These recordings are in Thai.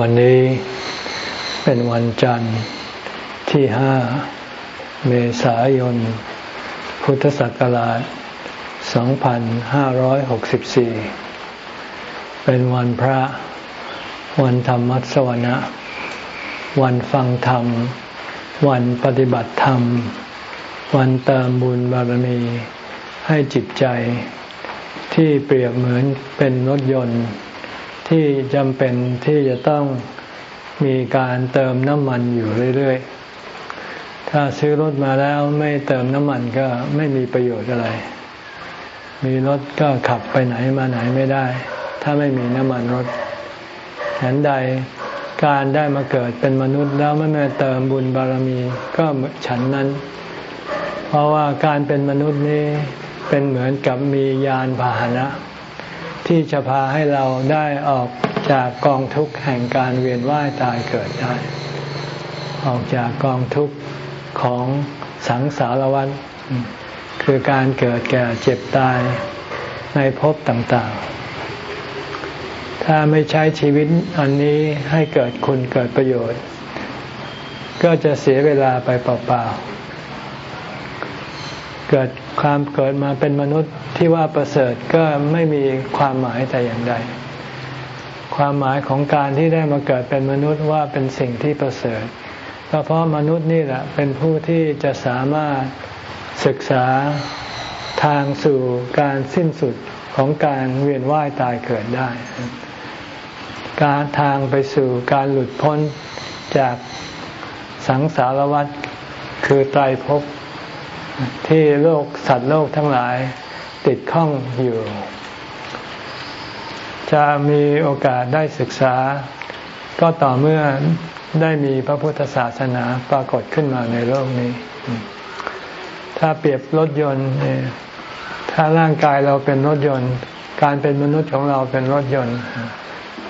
วันนี้เป็นวันจันทร์ที่ห้าเมษายน พุทธศักราช 2564 เป็นวันพระ วันธรรมสวนะ วันฟังธรรม วันปฏิบัติธรรม วันเติมบุญบารมีให้จิตใจที่เปรียบเหมือนเป็นรถยนต์ ที่จำเป็นที่จะต้องมีการเติมน้ำมันอยู่เรื่อยๆ ถ้าซื้อรถมาแล้วไม่เติมน้ำมันก็ไม่มีประโยชน์อะไร มีรถก็ขับไปไหนมาไหนไม่ได้ ถ้าไม่มีน้ำมันรถฉันใดการได้มาเกิดเป็นมนุษย์แล้วไม่มาเติมบุญบารมีก็ฉันนั้น เพราะว่าการเป็นมนุษย์นี้เป็นเหมือนกับมียานพาหนะ ที่จะพาให้เราได้ออกจากกองทุกข์แห่งการเวียนว่ายตายเกิดได้ ออกจากกองทุกข์ของสังสารวัฏคือการเกิดแก่เจ็บตายในภพต่างๆ ถ้าไม่ใช้ชีวิตอันนี้ให้เกิดคุณเกิดประโยชน์ ก็จะเสียเวลาไปเปล่าๆ เกิดความเกิดมาเป็นมนุษย์ที่ว่าประเสริฐก็ไม่มีความหมายแต่อย่างใด ความหมายของการที่ได้มาเกิดเป็นมนุษย์ว่าเป็นสิ่งที่ประเสริฐก็เพราะมนุษย์นี่แหละเป็นผู้ที่จะสามารถศึกษาทางสู่การสิ้นสุดของการเวียนว่ายตายเกิดได้ การทางไปสู่การหลุดพ้นจากสังสารวัฏคือไตรภพ ที่โลกสัตว์โลกทั้งหลายติดข้องอยู่ จะมีโอกาสได้ศึกษา ก็ต่อเมื่อได้มีพระพุทธศาสนาปรากฏขึ้นมาในโลกนี้ ถ้าเปรียบรถยนต์ ถ้าร่างกายเราเป็นรถยนต์ การเป็นมนุษย์ของเราเป็นรถยนต์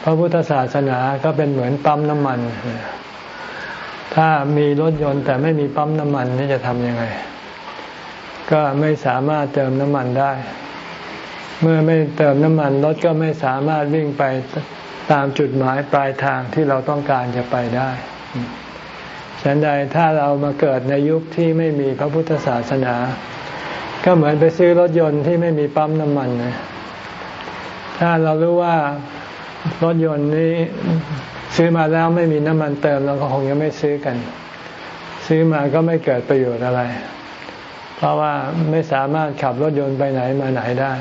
พระพุทธศาสนาก็เป็นเหมือนปั๊มน้ำมัน ถ้ามีรถยนต์แต่ไม่มีปั๊มน้ำมันนี่จะทำยังไง ก็ไม่สามารถเติมน้ำมันได้ เมื่อไม่เติมน้ำมันรถก็ไม่สามารถวิ่งไปตามจุดหมายปลายทางที่เราต้องการจะไปได้ฉันใดถ้าเรามาเกิดในยุคที่ไม่มีพระพุทธศาสนา ก็เหมือนไปซื้อรถยนต์ที่ไม่มีปั๊มน้ำมันนะถ้าเรารู้ว่ารถยนต์นี้ซื้อมาแล้วไม่มีน้ำมันเติมเราก็คงยังไม่ซื้อกัน ซื้อมาก็ไม่เกิดประโยชน์อะไร เพราะว่าไม่สามารถขับรถยนต์ไปไหนมาไหนได้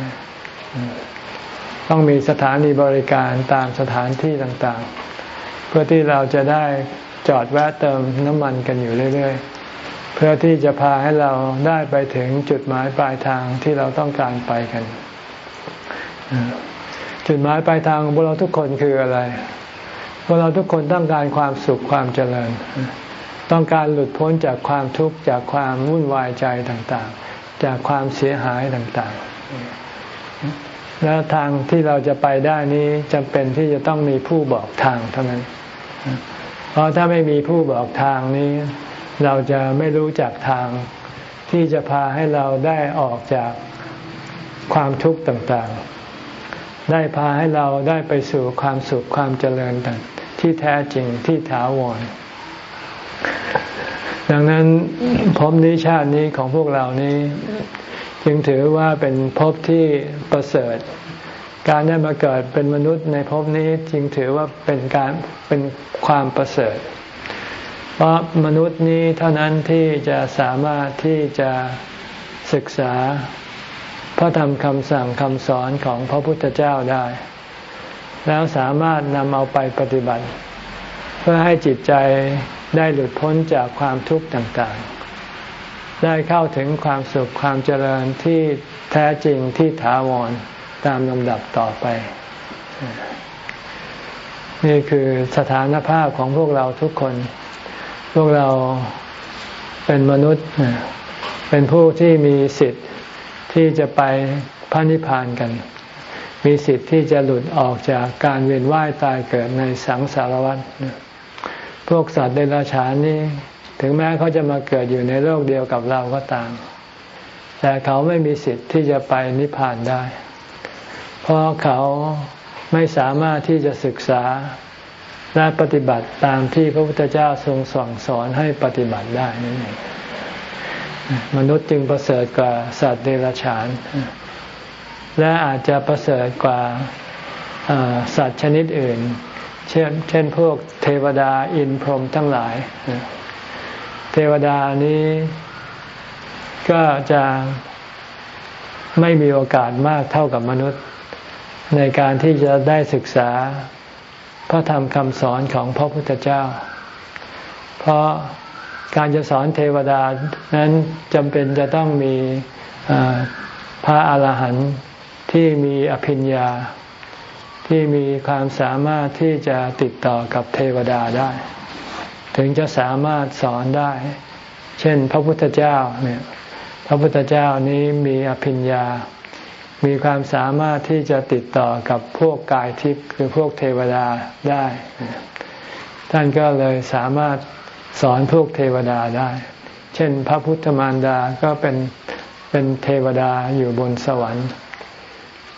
ต้องมีสถานีบริการตามสถานที่ต่างๆ เพื่อที่เราจะได้จอดแวะเติมน้ำมันกันอยู่เรื่อยๆ เพื่อที่จะพาให้เราได้ไปถึงจุดหมายปลายทางที่เราต้องการไปกัน จุดหมายปลายทางของพวกเราทุกคนคืออะไรพวกเราทุกคนต้องการความสุขความเจริญ ต้องการหลุดพ้นจากความทุกข์จากความวุ่นวายใจต่างๆ จากความเสียหายต่างๆ แล้วทางที่เราจะไปได้นี้จำเป็นที่จะต้องมีผู้บอกทางเท่านั้น เพราะถ้าไม่มีผู้บอกทางนี้ เราจะไม่รู้จักทางที่จะพาให้เราได้ออกจากความทุกข์ต่างๆ ได้พาให้เราได้ไปสู่ความสุขความเจริญต่างที่แท้จริงที่ถาวร ดังนั้นภพนี้ชาตินี้ของพวกเรานี้ จึงถือว่าเป็นภพที่ประเสริฐ การได้มาเกิดเป็นมนุษย์ในภพนี้จึงถือว่าเป็นการเป็นความประเสริฐ เพราะมนุษย์นี้เท่านั้นที่จะสามารถที่จะศึกษาพระธรรมคำสั่งคำสอนของพระพุทธเจ้าได้ แล้วสามารถนำเอาไปปฏิบัติ เพื่อให้จิตใจ ได้หลุดพ้นจากความทุกข์ต่างๆ ได้เข้าถึงความสุขความเจริญที่แท้จริงที่ถาวรตามลำดับต่อไป นี่คือสถานภาพของพวกเราทุกคน พวกเราเป็นมนุษย์ เป็นผู้ที่มีสิทธิ์ที่จะไปพระนิพพานกัน มีสิทธิ์ที่จะหลุดออกจากการเวียนว่ายตายเกิดในสังสารวัฏ พวกสัตว์เดรัจฉานนี้ถึงแม้เขาจะมาเกิดอยู่ในโลกเดียวกับเราก็ตาม แต่เขาไม่มีสิทธิ์ที่จะไปนิพพานได้ เพราะเขาไม่สามารถที่จะศึกษาและปฏิบัติตามที่พระพุทธเจ้าทรงสั่งสอนให้ปฏิบัติได้นั่นเองมนุษย์จึงประเสริฐกว่าสัตว์เดรัจฉาน และอาจจะประเสริฐกว่าสัตว์ชนิดอื่น เช่นเช่นพวกเทวดาอินพรหมทั้งหลาย เทวดานี้ก็จะไม่มีโอกาสมากเท่ากับมนุษย์ ในการที่จะได้ศึกษาพระธรรมคำสอนของพระพุทธเจ้า เพราะการจะสอนเทวดานั้นจำเป็นจะต้องมีพระอาหารหันต์ที่มีอภิญญา ที่มีความสามารถที่จะติดต่อกับเทวดาได้ ถึงจะสามารถสอนได้ เช่น พระพุทธเจ้าเนี่ยพระพุทธเจ้านี้มีอภิญญา มีความสามารถที่จะติดต่อกับพวกกายทิพย์คือพวกเทวดาได้ ท่านก็เลยสามารถสอนพวกเทวดาได้ เช่น พระพุทธมารดาก็เป็นเป็นเทวดาอยู่บนสวรรค์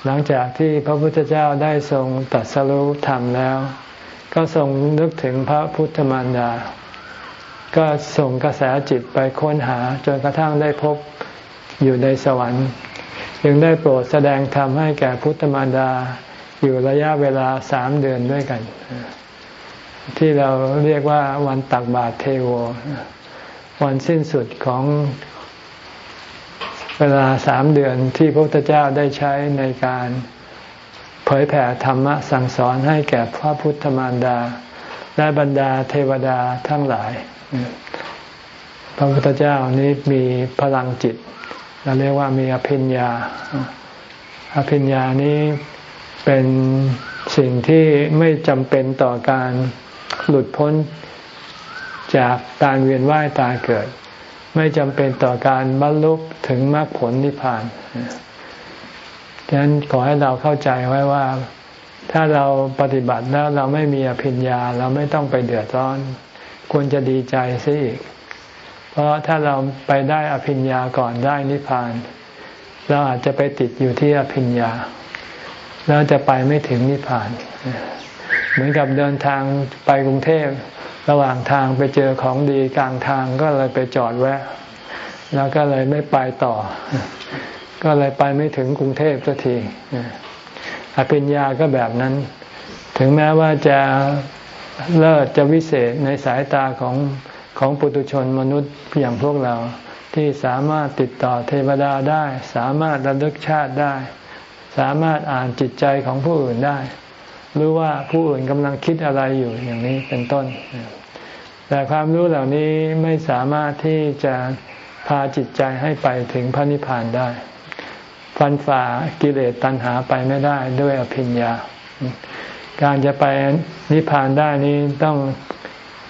หลังจากที่พระพุทธเจ้าได้ทรงตัดสรุธรรมแล้ว ก็ทรงนึกถึงพระพุทธมารดา ก็ส่งกระแสจิตไปค้นหาจนกระทั่งได้พบอยู่ในสวรรค์จึงได้โปรดแสดงธรรมให้แก่พุทธมารดาอยู่ระยะเวลาสามเดือนด้วยกัน ที่เราเรียกว่าวันตักบาตรเทโว วันสิ้นสุดของ เวลาสามเดือนที่พระพุทธเจ้าได้ใช้ในการเผยแผ่ธรรมะสั่งสอนให้แก่พระพุทธมารดา และบรรดาเทวดาทั้งหลาย พระพุทธเจ้านี้มีพลังจิตเราเรียกว่ามีอภิญญา อภิญญานี้เป็นสิ่งที่ไม่จำเป็นต่อการหลุดพ้นจากการเวียนว่ายตายเกิด ไม่จำเป็นต่อการบรรลุถึงมรรคผลนิพพานดังนั้นขอให้เราเข้าใจไว้ว่า ถ้าเราปฏิบัติแล้วเราไม่มีอภิญญา เราไม่ต้องไปเดือดร้อน ควรจะดีใจซะอีก เพราะถ้าเราไปได้อภิญญาก่อนได้นิพพาน เราอาจจะไปติดอยู่ที่อภิญญาแล้วจะไปไม่ถึงนิพพาน เหมือนกับเดินทางไปกรุงเทพ ระหว่างทางไปเจอของดีกลางทางก็เลยไปจอดแวะ แล้วก็เลยไม่ไปต่อ ก็เลยไปไม่ถึงกรุงเทพสักทีอภิญญาก็แบบนั้น ถึงแม้ว่าจะเลิศจะวิเศษในสายตาของของปุถุชนมนุษย์อย่างพวกเราที่สามารถติดต่อเทวดาได้ สามารถระลึกชาติได้ สามารถอ่านจิตใจของผู้อื่นได้รู้ว่าผู้อื่นกำลังคิดอะไรอยู่อย่างนี้เป็นต้น แต่ความรู้เหล่านี้ไม่สามารถที่จะพาจิตใจให้ไปถึงพระนิพพานได้ ฟันฝ่ากิเลสตัณหาไปไม่ได้ด้วยอภิญญา การจะไปนิพพานได้นี้ต้อง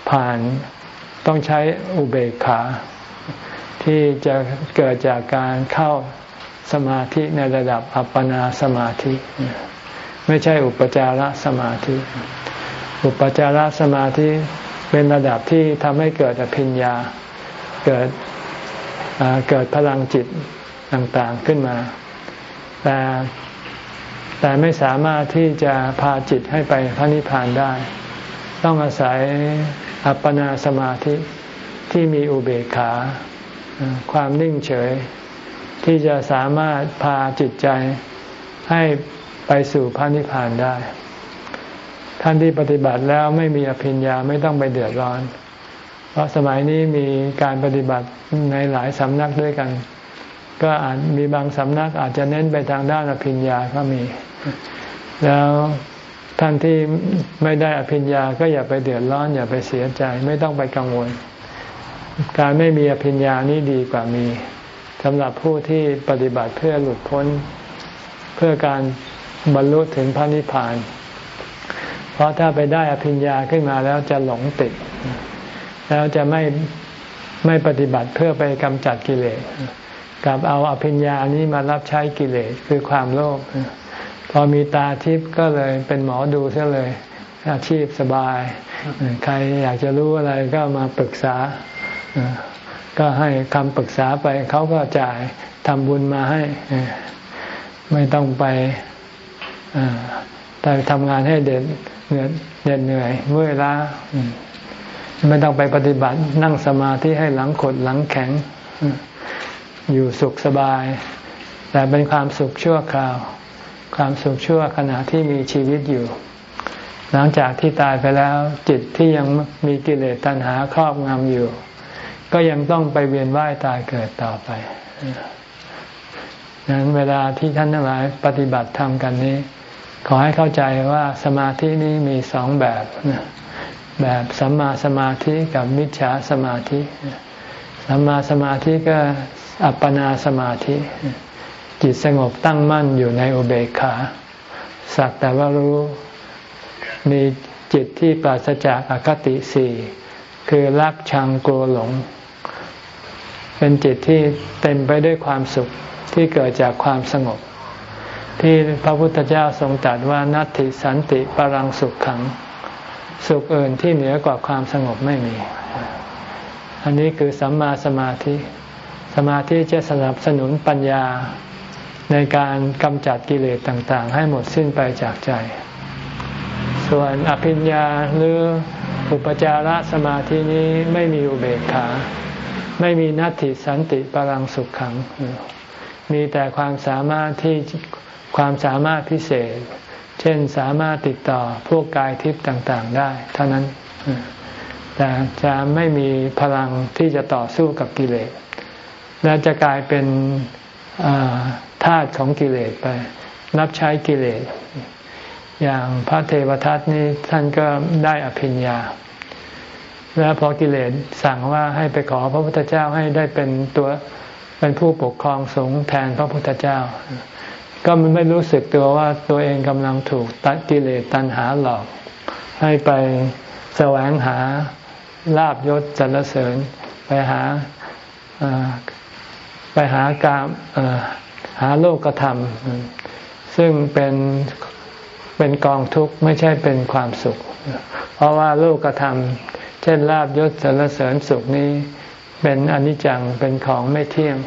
ผ่านต้องใช้อุเบกขา ที่จะเกิดจากการเข้าสมาธิในระดับอัปปนาสมาธิ ไม่ใช่อุปจารสมาธิ อุปจารสมาธิ เป็นระดับที่ทำให้เกิดอภิญญา เกิดเกิดพลังจิตต่างๆขึ้นมา แต่แต่ไม่สามารถที่จะพาจิตให้ไปพระนิพพานได้ ต้องอาศัยอัปปนาสมาธิที่มีอุเบกขา ความนิ่งเฉย ที่จะสามารถพาจิตใจให้ไปสู่พระนิพพานได้ ท่านที่ปฏิบัติแล้วไม่มีอภิญญาไม่ต้องไปเดือดร้อน เพราะสมัยนี้มีการปฏิบัติในหลายสำนักด้วยกัน ก็อาจมีบางสำนักอาจจะเน้นไปทางด้านอภิญญาก็มี แล้วท่านที่ไม่ได้อภิญญาก็อย่าไปเดือดร้อน อย่าไปเสียใจไม่ต้องไปกังวล การไม่มีอภิญญานี่ดีกว่ามีสำหรับผู้ที่ปฏิบัติเพื่อหลุดพ้นเพื่อการบรรลุถึงพระนิพพาน เพราะถ้าไปได้อภิญญาขึ้นมาแล้วจะหลงติด แล้วจะไม่ไม่ปฏิบัติเพื่อไปกำจัดกิเลสกับเอาอภิญญานี้มารับใช้กิเลสคือความโลภพอมีตาทิพย์ก็เลยเป็นหมอดูซะเลยอาชีพสบาย ใครอยากจะรู้อะไรก็มาปรึกษา ก็ให้คำปรึกษาไปเขาก็จ่ายทำบุญมาให้ ไม่ต้องไปแต่ทำงานให้เด็ด เหนื่อยเหนื่อยเมื่อยล้าไม่ต้องไปปฏิบัตินั่งสมาธิให้หลังขดหลังแข็ง อยู่สุขสบาย แต่เป็นความสุขชั่วคราว ความสุขชั่วขณะที่มีชีวิตอยู่ หลังจากที่ตายไปแล้วจิตที่ยังมีกิเลสตัณหาครอบงำอยู่ ก็ยังต้องไปเวียนว่ายตายเกิดต่อไปนั้นเวลาที่ท่านทั้งหลายปฏิบัติธรรมกันนี้ ขอให้เข้าใจว่าสมาธินี้มีสองแบบ แบบสัมมาสมาธิกับมิจฉาสมาธิ สัมมาสมาธิก็อัปปนาสมาธิ จิตสงบตั้งมั่นอยู่ในอุเบกขา สักแต่ว่ารู้มีจิตที่ปราศจากอคติสี่คือรักชังกลัวหลง เป็นจิตที่เต็มไปด้วยความสุขที่เกิดจากความสงบ ที่พระพุทธเจ้าทรงตรัสว่านัตติสันติปรังสุขขัง สุขอื่นที่เหนือกว่าความสงบไม่มี อันนี้คือสัมมาสมาธิ สมาธิจะสนับสนุนปัญญาในการกำจัดกิเลสต่างๆ ให้หมดสิ้นไปจากใจ ส่วนอภิญญาหรืออุปจารสมาธินี้ไม่มีอุเบกขา ไม่มีนัตติสันติปรังสุขขัง มีแต่ความสามารถที่ ความสามารถพิเศษ เช่นสามารถติดต่อพวกกายทิพย์ต่างๆ ได้ เท่านั้น แต่จะไม่มีพลังที่จะต่อสู้กับกิเลส และจะกลายเป็นธาตุของกิเลสไป รับใช้กิเลส อย่างพระเทวทัตนี้ท่านก็ได้อภิญญา แล้วพอกิเลสสั่งว่าให้ไปขอพระพุทธเจ้าให้ได้เป็นตัวเป็นผู้ปกครองสงฆ์แทนพระพุทธเจ้า ก็มันไม่รู้สึกตัวว่าตัวเองกำลังถูกตัดกิเลสตัณหาหลอก ให้ไปแสวงหาลาบยศสรรเสริญ ไปหาไปหาการหาโลกธรรม ซึ่งเป็นเป็นกองทุกข์ไม่ใช่เป็นความสุข เพราะว่าโลกธรรม เช่นลาบยศสรรเสริญสุขนี้ เป็นอนิจจังเป็นของไม่เที่ยง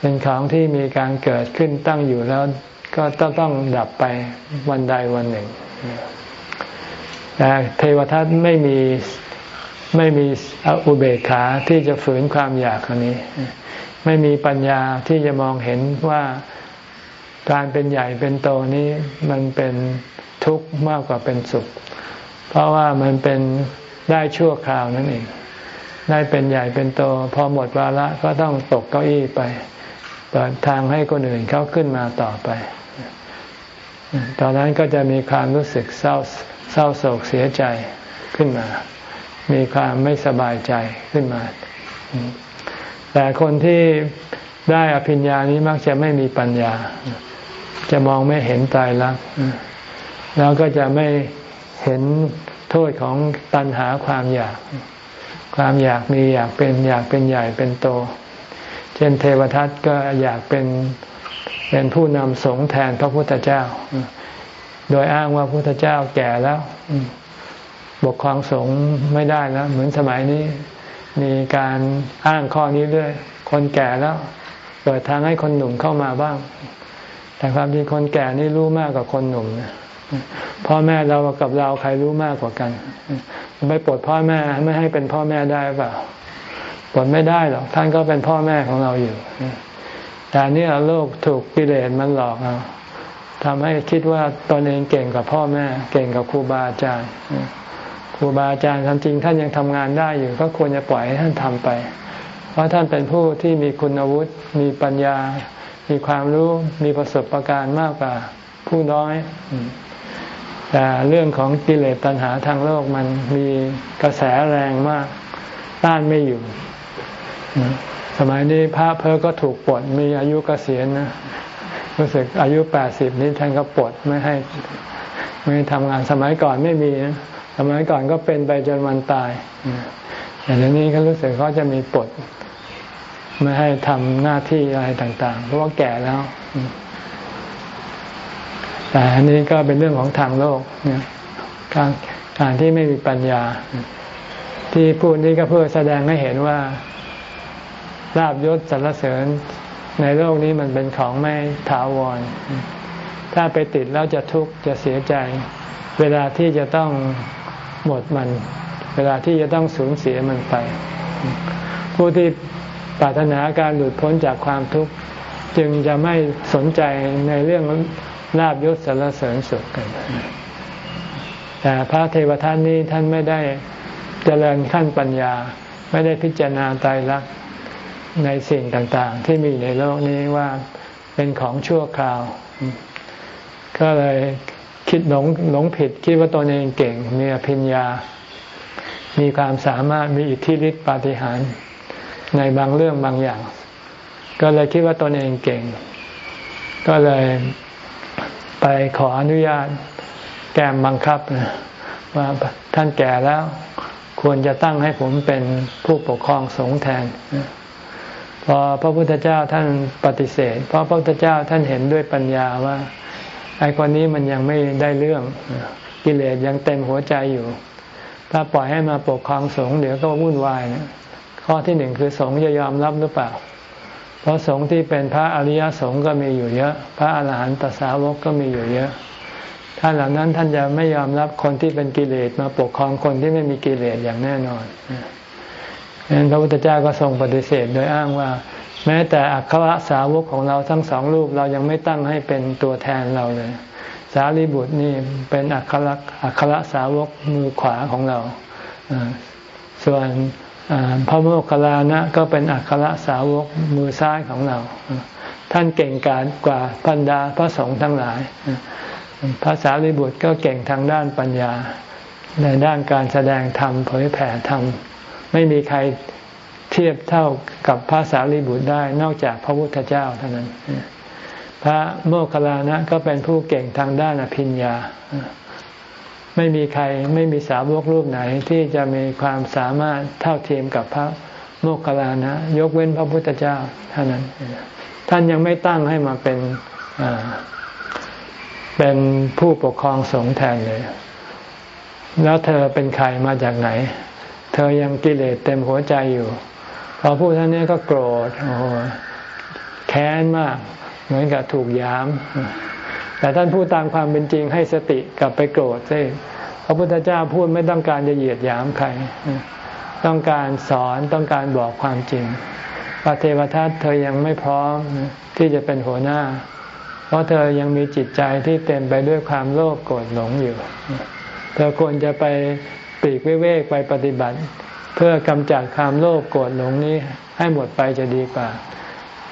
เป็นของที่มีการเกิดขึ้นตั้งอยู่แล้วก็ต้องต้องดับไปวันใดวันหนึ่งแต่เทวทัตไม่มีไม่มีอุเบกขาที่จะฝืนความอยากอันนี้ ไม่มีปัญญาที่จะมองเห็นว่าการเป็นใหญ่เป็นโตนี้มันเป็นทุกข์มากกว่าเป็นสุข เพราะว่ามันเป็นได้ชั่วคราวนั่นเอง ได้เป็นใหญ่เป็นโต พอหมดวาระก็ต้องตกเก้าอี้ไป เปิดทางให้คนอื่นเขาขึ้นมาต่อไป ตอนนั้นก็จะมีความรู้สึกเศร้าเศร้าโศกเสียใจขึ้นมา มีความไม่สบายใจขึ้นมา แต่คนที่ได้อภิญญานี้มักจะไม่มีปัญญา จะมองไม่เห็นตายรักแล้วก็จะไม่เห็นโทษของตัณหาความอยาก ความอยากมีอยากเป็นอยากเป็นใหญ่เป็นโต เช่นเทวทัตก็อยากเป็นเป็นผู้นำสงฆ์แทนพระพุทธเจ้า โดยอ้างว่าพระพุทธเจ้าแก่แล้วปกครองสงฆ์ไม่ได้แล้ว เหมือนสมัยนี้มีการอ้างข้อนี้เรื่อยคนแก่แล้วเปิดทางให้คนหนุ่มเข้ามาบ้าง แต่ความจริงคนแก่นี่รู้มากกว่าคนหนุ่มพ่อแม่เรากับเราใครรู้มากกว่ากันไปปลดพ่อแม่ไม่ให้เป็นพ่อแม่ได้เปล่า ปลดไม่ได้หรอก ท่านก็เป็นพ่อแม่ของเราอยู่ แต่นี่โลกถูกกิเลสมันหลอกเอาทำให้คิดว่าตนเองเก่งกับพ่อแม่ เก่งกับครูบาอาจารย์ครูบาอาจารย์ทำจริงท่านยังทำงานได้อยู่ ก็ควรจะปล่อยให้ท่านทำไป เพราะท่านเป็นผู้ที่มีคุณวุฒิมีปัญญา มีความรู้มีประสบะการณ์มากกว่าผู้น้อยแต่เรื่องของกิเลสตัณหาทางโลกมันมีกระแสแรงมาก ต้านไม่อยู่ สมัยนี้พระเพอก็ถูกปลดมีอายุกเกษียณนะรู้สึกอายุแปดสิบนี้ท่านก็ปลดไม่ให้ไม่ทำงานสมัยก่อนไม่มีนะสมัยก่อนก็เป็นไปจนวันตายแต่เดี๋ยวนี้เขารู้สึกเขาจะมีปลดไม่ให้ทำหน้าที่อะไรต่าง ๆ เพราะว่าแก่แล้วแต่อันนี้ก็เป็นเรื่องของทางโลกการการที่ไม่มีปัญญา ที่พูดนี้ก็เพื่อแสดงให้เห็นว่า ลาบยศสรรเสริญในโลกนี้มันเป็นของไม่ถาวร ถ้าไปติดแล้วจะทุกข์จะเสียใจ เวลาที่จะต้องหมดมัน เวลาที่จะต้องสูญเสียมันไป ผู้ที่ปรารถนาการหลุดพ้นจากความทุกข์จึงจะไม่สนใจในเรื่องลาบยศสารเสริญสุขกัน แต่พระเทวทัตนี้ท่านไม่ได้เจริญขั้นปัญญา ไม่ได้พิจารณาตายรัก ในสิ่งต่างๆ ที่มีในโลกนี้ว่าเป็นของชั่วคราว ก็เลยคิดหลงหลงผิดคิดว่าตนเองเก่ง มีอภิญญา มีความสามารถมีอิทธิฤทธิปาฏิหาริย์ในบางเรื่องบางอย่าง ก็เลยคิดว่าตนเองเก่ง ก็เลยไปขออนุญาต แกมบังคับว่าท่านแก่แล้วควรจะตั้งให้ผมเป็นผู้ปกครองสงฆ์แทน พอพระพุทธเจ้าท่านปฏิเสธ เพราะพระพุทธเจ้าท่านเห็นด้วยปัญญาว่าไอ้คนนี้มันยังไม่ได้เรื่องกิเลสยังเต็มหัวใจอยู่ ถ้าปล่อยให้มาปกครองสงฆ์เดี๋ยวก็วุ่นวายนะข้อที่หนึ่งคือสงฆ์จะยอมรับหรือเปล่า เพราะสงฆ์ที่เป็นพระอริยสงฆ์ก็มีอยู่เยอะ พระอรหันตสาวกก็มีอยู่เยอะท่านเหล่านั้นท่านจะไม่ยอมรับคนที่เป็นกิเลสมาปกครองคนที่ไม่มีกิเลสอย่างแน่นอน ดังนั้นพระพุทธเจ้าก็ทรงปฏิเสธโดยอ้างว่า แม้แต่อัครสาวกของเราทั้งสองรูปเรายังไม่ตั้งให้เป็นตัวแทนเราเลย สารีบุตรนี่เป็นอัครอัครสาวกมือขวาของเรา ส่วนพระโมคคัลลานะก็เป็นอัครสาวกมือซ้ายของเรา ท่านเก่งกาจกว่าพันดาพระสงฆ์ทั้งหลายพระสารีบุตรก็เก่งทางด้านปัญญา ในด้านการแสดงธรรมเผยแผ่ธรรม ไม่มีใครเทียบเท่ากับพระสารีบุตรได้ นอกจากพระพุทธเจ้าเท่านั้น พระโมคคัลลานะก็เป็นผู้เก่งทางด้านอภิญญา ไม่มีใครไม่มีสาวกรูปไหนที่จะมีความสามารถเท่าเทียมกับพระโมคคัลลานะ ยกเว้นพระพุทธเจ้าเท่านั้น ท่านยังไม่ตั้งให้มาเป็นเป็นผู้ปกครองสงฆ์แทนเลย แล้วเธอเป็นใครมาจากไหน ธอยังกิเลสเต็มหัวใจอยู่พอพูดท่านนี้ก็โกรธโอ้แค้นมาก เหมือนกับถูกยาม แต่ท่านพูดตามความเป็นจริงให้สติกลับไปโกรธซิพระพุทธเจ้าพูดไม่ต้องการจะเหยียดยามใคร ต้องการสอนต้องการบอกความจริงพระเทวทัตเธอยังไม่พร้อมที่จะเป็นหัวหน้า เพราะเธอยังมีจิตใจที่เต็มไปด้วยความโลภโกรธหลงอยู่ เธอควรจะไป ปีกเวกไปปฏิบัติ เพื่อกำจัดความโลภโกรธหลงนี้ให้หมดไปจะดีกว่า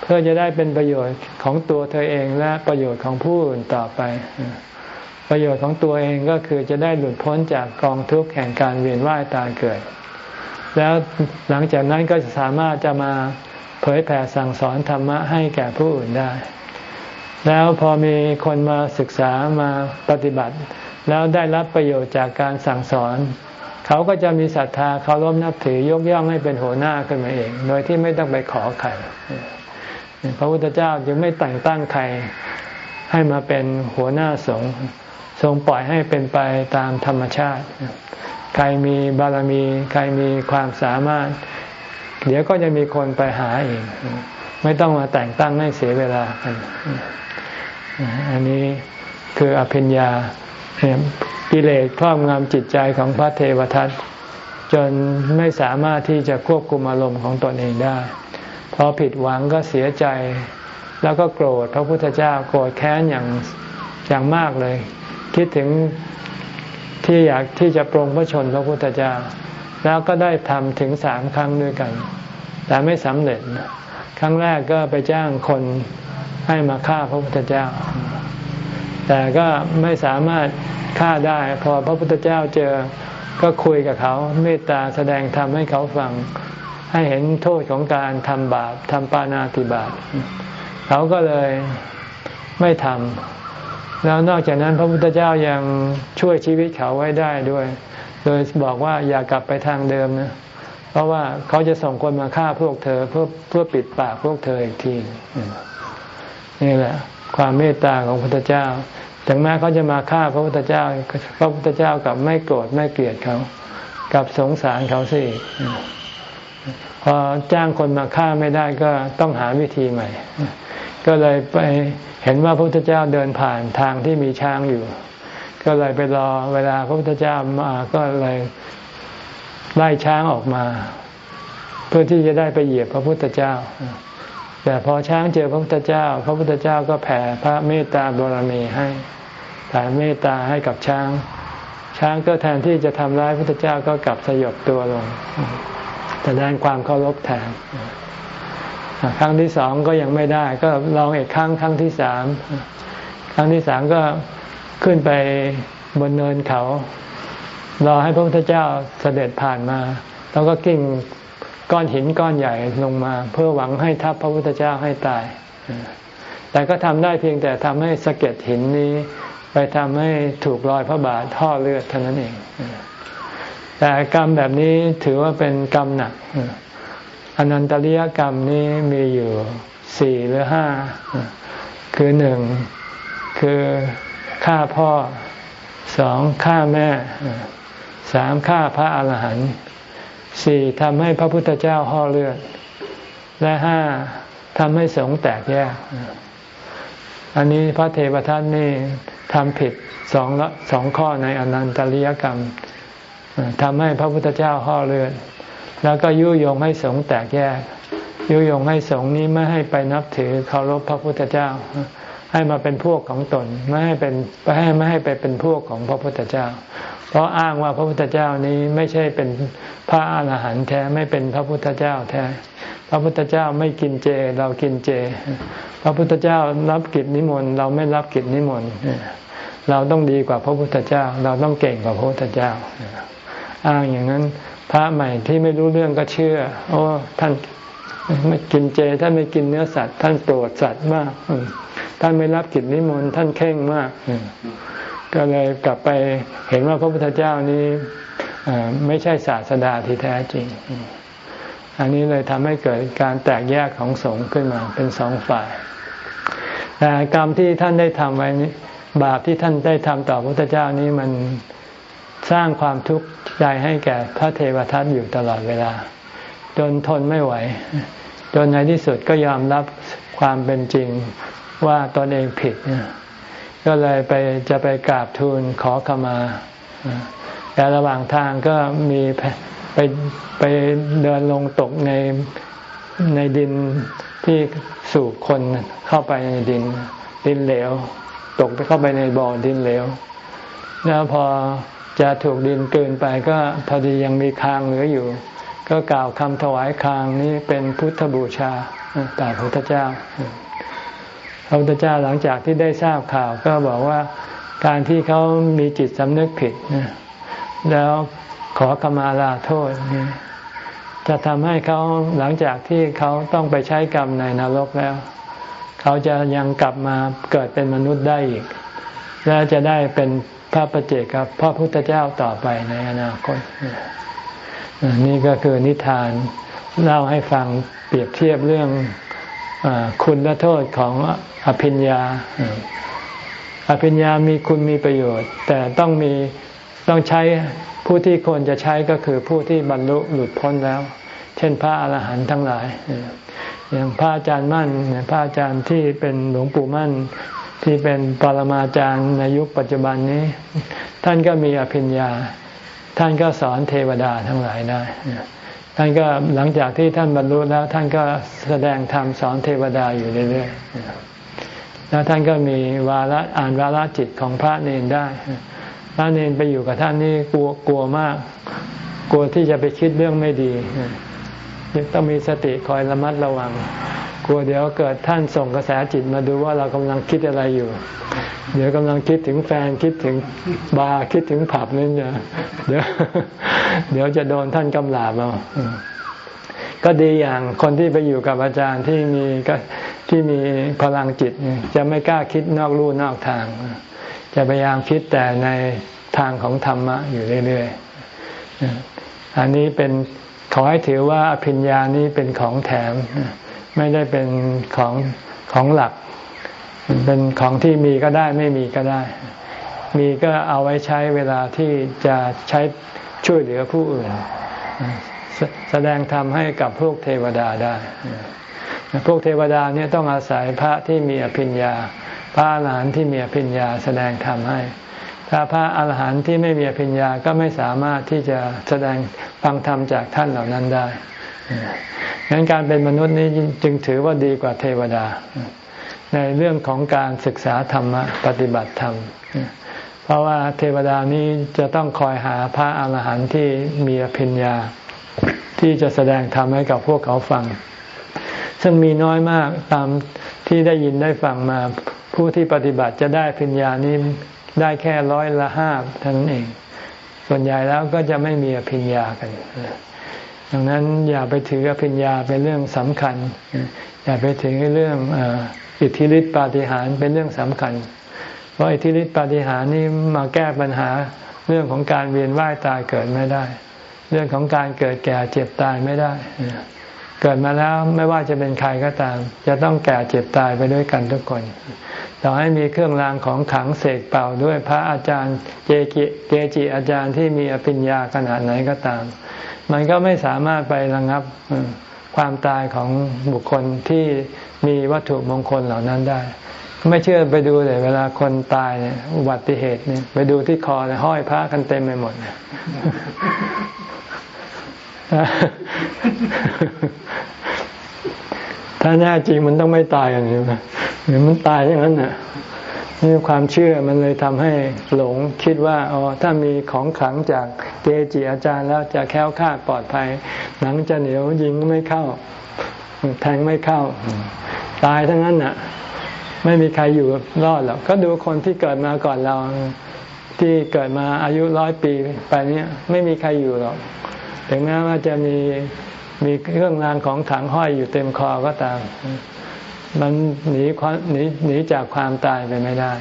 เพื่อจะได้เป็นประโยชน์ของตัวเธอเองและประโยชน์ของผู้อื่นต่อไป ประโยชน์ของตัวเองก็คือจะได้หลุดพ้นจากกองทุกข์แห่งการเวียนว่ายตายเกิด แล้วหลังจากนั้นก็จะสามารถจะมาเผยแผ่สั่งสอนธรรมะให้แก่ผู้อื่นได้ แล้วพอมีคนมาศึกษามาปฏิบัติ แล้วได้รับประโยชน์จากการสั่งสอน เขาก็จะมีศรัทธาเขาล้มนับถือยกย่องให้เป็นหัวหน้าขึ้นมาเอง โดยที่ไม่ต้องไปขอใครพระพุทธเจ้าจึงไม่แต่งตั้งใครให้มาเป็นหัวหน้าสงฆ์ทรงปล่อยให้เป็นไปตามธรรมชาติ ใครมีบารมี ใครมีความสามารถ เดี๋ยวก็จะมีคนไปหาเองไม่ต้องมาแต่งตั้งให้เสียเวลากันอันนี้คืออภิญญา กิเลสครอบงำจิตใจของพระเทวทัตจนไม่สามารถที่จะควบคุมอารมณ์ของตนเองได้พอผิดหวังก็เสียใจ แล้วก็โกรธพระพุทธเจ้าโกรธแค้นอย่างอย่างมากเลย คิดถึงที่อยากที่จะปรงพระชนพระพุทธเจ้า แล้วก็ได้ทำถึงสามครั้งด้วยกัน แต่ไม่สำเร็จ ครั้งแรกก็ไปจ้างคนให้มาฆ่าพระพุทธเจ้า แต่ก็ไม่สามารถฆ่าได้ พอพระพุทธเจ้าเจอก็คุยกับเขาเมตตาแสดงธรรมให้เขาฟัง ให้เห็นโทษของการทำบาปทำปานาติบาตเขาก็เลยไม่ทำแล้วนอกจากนั้นพระพุทธเจ้ายังช่วยชีวิตเขาไว้ได้ด้วย โดยบอกว่าอย่ากลับไปทางเดิมนะเพราะว่าเขาจะส่งคนมาฆ่าพวกเธอเพื่อเพื่อปิดปากพวกเธออีกทีนี่แหละ ความเมตตาของพระพุทธเจ้า ถึงแม้เขาจะมาฆ่าพระพุทธเจ้า พระพุทธเจ้ากับไม่โกรธไม่เกลียดเขากับสงสารเขาสิพอจ้างคนมาฆ่าไม่ได้ก็ต้องหาวิธีใหม่ ก็เลยไปเห็นว่าพระพุทธเจ้าเดินผ่านทางที่มีช้างอยู่ ก็เลยไปรอเวลาพระพุทธเจ้ามาก็เลยไล่ช้างออกมา เพื่อที่จะได้ไปเหยียบพระพุทธเจ้า แต่พอช้างเจอพระพุทธเจ้า พระพุทธเจ้าก็แผ่พระเมตตาบารมีให้แผ่เมตตาให้กับช้าง ช้างก็แทนที่จะทำร้ายพระพุทธเจ้าก็กลับสยบตัวลงแสดงความเคารพแทนครั้งที่สองก็ยังไม่ได้ ก็ลองอีกครั้งครั้งที่สามครั้งที่สามก็ขึ้นไปบนเนินเขา รอให้พระพุทธเจ้าเสด็จผ่านมา แล้วก็กิ่ง ก้อนหินก้อนใหญ่ลงมา เพื่อหวังให้ทับพระพุทธเจ้าให้ตาย แต่ก็ทำได้เพียงแต่ทำให้สะเก็ดหินนี้ ไปทำให้ถูกรอยพระบาทท่อเลือดเท่านั้นเอง แต่กรรมแบบนี้ถือว่าเป็นกรรมหนักอนันตริยกรรมนี้มีอยู่สี่หรือห้าคือหนึ่งคือฆ่าพ่อสองฆ่าแม่สามฆ่าพระอาหารหันต์ สี่ทำให้พระพุทธเจ้าห่อเลือด และห้าทำให้สงแตกแยก อันนี้พระเทวทัตนี่ทำผิดสองละสองข้อในอนันตริยกรรมทำให้พระพุทธเจ้าห่อเลือด แล้วก็ยุยงให้สงแตกแยก ยุยงให้สงนี้ไม่ให้ไปนับถือเคารพพระพุทธเจ้า ให้มาเป็นพวกของตนไม่ให้เป็นไม่ให้ไม่ให้ไปเป็นพวกของพระพุทธเจ้า เพราะอ้างว่าพระพุทธเจ้านี้ไม่ใช่เป็นพระอาหารหันต์แท้ไม่เป็นพระพุทธเจ้าแท้ พระพุทธเจ้าไม่กินเจเรากินเจ พระพุทธเจ้ารับกิจนิมนต์เราไม่รับกิจนิมนต์เราต้องดีกว่าพระพุทธเจ้า เราต้องเก่งกว่าพระพุทธเจ้า อ้างอย่างนั้นพระใหม่ที่ไม่รู้เรื่องก็เชื่อ โอ้ท่าน ไม่กินเจท่านไม่กินเนื้อสัตว์ ท่านโปรดสัตว์มากท่านไม่รับกิจนิมนต์ท่านเข่งมาก ก็เลยกลับไปเห็นว่าพระพุทธเจ้านี้ไม่ใช่ศาสดาที่แท้จริง อันนี้เลยทำให้เกิดการแตกแยกของสงฆ์ขึ้นมาเป็นสองฝ่าย แต่กรรมที่ท่านได้ทำไว้นี้บาปที่ท่านได้ทำต่อพระพุทธเจ้านี้มันสร้างความทุกข์ใจให้แก่พระเทวทัตอยู่ตลอดเวลา จนทนไม่ไหว จนในที่สุดก็ยอมรับความเป็นจริงว่าตนเองผิด ก็เลยไปจะไปกราบทูลขอขมา แต่ระหว่างทางก็มีไปไปเดินลงตกในในดินที่สูบคนเข้าไปในดิน ดินเหลว ตกไปเข้าไปในบ่อดินเหลว แล้วพอจะถูกดินเกินไปก็พอดียังมีคางเหลืออยู่ ก็กล่าวคำถวายคางนี้เป็นพุทธบูชาต่อพระพุทธเจ้า พระพุทธเจ้าหลังจากที่ได้ทราบข่าวก็บอกว่าการที่เขามีจิตสำนึกผิดแล้วขอขมาลาโทษจะทำให้เขาหลังจากที่เขาต้องไปใช้กรรมในนรกแล้ว เขาจะยังกลับมาเกิดเป็นมนุษย์ได้อีก และจะได้เป็นพระประเจกับพระพุทธเจ้าต่อไปในอนาคต นี่ก็คือนิทานเล่าให้ฟังเปรียบเทียบเรื่องคุณและโทษของอภิญญา อภิญญามีคุณมีประโยชน์ แต่ต้องมีต้องใช้ผู้ที่ควรจะใช้ก็คือผู้ที่บรรลุหลุดพ้นแล้ว เช่นพระอาหารหันต์ทั้งหลายอย่างพระอาจารย์มั่นพระอาจารย์ที่เป็นหลวงปู่มั่นที่เป็นปรมาจารย์ในยุคปัจจุบันนี้ ท่านก็มีอภิญญา ท่านก็สอนเทวดาทั้งหลายได้ ท่านก็หลังจากที่ท่านบรรลุแล้ว ท่านก็แสดงธรรมสอนเทวดาอยู่เรื่อยๆ แล้วท่านก็มีวาระอ่านวาระจิตของพระเนนได้ พระเนนไปอยู่กับท่านนี่กลัวกลัวมาก กลัวที่จะไปคิดเรื่องไม่ดี ต้องมีสติคอยระมัดระวัง กลัวเดี๋ยวเกิดท่านส่งกระแสจิตมาดูว่าเรากำลังคิดอะไรอยู่ เดี๋ยวกำลังคิดถึงแฟนคิดถึงบาร์คิดถึงผับนี่จะเดี๋ยวเดี๋ยวจะโดนท่านกำลาบเอาก็ดีอย่างคนที่ไปอยู่กับอาจารย์ที่มีก็ที่มีพลังจิต จะไม่กล้าคิดนอกลู่นอกทาง จะพยายามคิดแต่ในทางของธรรมะอยู่เรื่อยๆอันนี้เป็นขอให้ถือว่าอภิญญานี้เป็นของแถม ไม่ได้เป็นของของหลัก เป็นของที่มีก็ได้ไม่มีก็ได้ มีก็เอาไว้ใช้เวลาที่จะใช้ช่วยเหลือผู้อื่น แสดงธรรมให้กับพวกเทวดาได้ พวกเทวดาเนี่ยต้องอาศัยพระที่มีอภิญญา พระอรหันต์ที่มีอภิญญาแสดงธรรมให้ ถ้าพระอรหันต์ที่ไม่มีอภิญญาก็ไม่สามารถที่จะแสดงฟังธรรมจากท่านเหล่านั้นได้ งั้นการเป็นมนุษย์นี้จึงถือว่าดีกว่าเทวดา ในเรื่องของการศึกษาธรรมะปฏิบัติธรรม เพราะว่าเทวดานี้จะต้องคอยหาพระอาหารหันต์ที่มีอภิญญาที่จะแสดงธรรมให้กับพวกเขาฟัง ซึ่งมีน้อยมากตามที่ได้ยินได้ฟังมาผู้ที่ปฏิบัติจะได้ปัญญานี้ได้แค่ร้อยละห้าเท่านั้นเอง ส่วนใหญ่แล้วก็จะไม่มีอภิญญากัน ดังนั้นอย่าไปถืออภิญญาเป็นเรื่องสำคัญ อย่าไปถือเรื่องอิทธิฤทธิปาฏิหาริย์เป็นเรื่องสำคัญ เพราะอิทธิฤทธิปาฏิหาริย์นี้มาแก้ปัญหาเรื่องของการเวียนว่ายตายเกิดไม่ได้ เรื่องของการเกิดแก่เจ็บตายไม่ได้ เกิดมาแล้วไม่ว่าจะเป็นใครก็ตาม จะต้องแก่เจ็บตายไปด้วยกันทุกคนต่อให้มีเครื่องรางของขังเสกเป่าด้วยพระอาจารย์เจกิเกจิอาจารย์ที่มีอภิญญาขนาดไหนก็ตาม มันก็ไม่สามารถไประงับความตายของบุคคลที่มีวัตถุมงคลเหล่านั้นได้ ไม่เชื่อไปดูเลย เวลาคนตายเนี่ยอุบัติเหตุเนี่ยไปดูที่คอเนี่ยห้อยพระกันเต็มไปหมดถ้าแน่จริงมันต้องไม่ตายอย่างนี้หรือมันตายอย่างนั้นน่ะ นี่ความเชื่อมันเลยทำให้หลงคิดว่าอ๋อถ้ามีของขลังจากเกจิอาจารย์แล้วจะแค้วคลาดปลอดภัย หนังจะเหนียวยิงไม่เข้า แทงไม่เข้า ตายทั้งนั้นน่ะ ไม่มีใครอยู่รอดหรอกก็ดูคนที่เกิดมาก่อนเราที่เกิดมาอายุร้อยปีไปเนี้ยไม่มีใครอยู่หรอกถึงแม้ว่าจะมีมีเครื่องรางของขังห้อยอยู่เต็มคอก็ตาม มันหนีหนีหนีจากความตายไปไม่ได้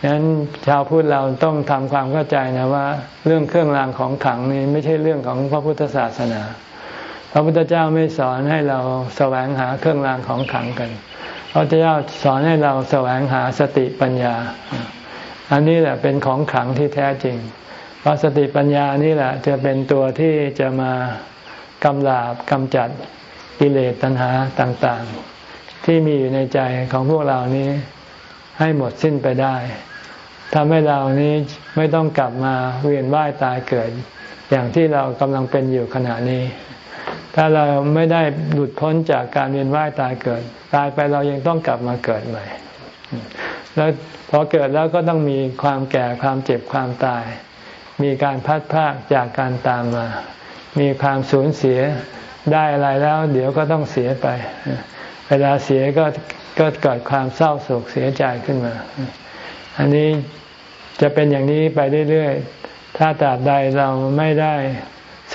ดังนั้นชาวพุทธเราต้องทำความเข้าใจนะว่า เรื่องเครื่องรางของขังนี้ไม่ใช่เรื่องของพระพุทธศาสนา พระพุทธเจ้าไม่สอนให้เราแสวงหาเครื่องรางของขังกัน พระพุทธเจ้าสอนให้เราแสวงหาสติปัญญา อันนี้แหละเป็นของขังที่แท้จริง เพราะสติปัญญานี่แหละจะเป็นตัวที่จะมากำลาบกำจัดกิเลสตัณหาต่าง ๆ ที่มีอยู่ในใจของพวกเรานี้ให้หมดสิ้นไปได้ทำให้เรานี้ไม่ต้องกลับมาเวียนว่ายตายเกิด อย่างที่เรากำลังเป็นอยู่ขณะนี้ ถ้าเราไม่ได้หลุดพ้นจากการเวียนว่ายตายเกิด ตายไปเรายังต้องกลับมาเกิดใหม่ แล้วพอเกิดแล้วก็ต้องมีความแก่ความเจ็บความตาย มีการพัดพากจากการตามมา มีความสูญเสียได้อะไรแล้ว เดี๋ยวก็ต้องเสียไป เวลาเสียก็ก็เกิดความเศร้าโศกเสียใจขึ้นมา อันนี้จะเป็นอย่างนี้ไปเรื่อยๆ ถ้าตราบใดเราไม่ได้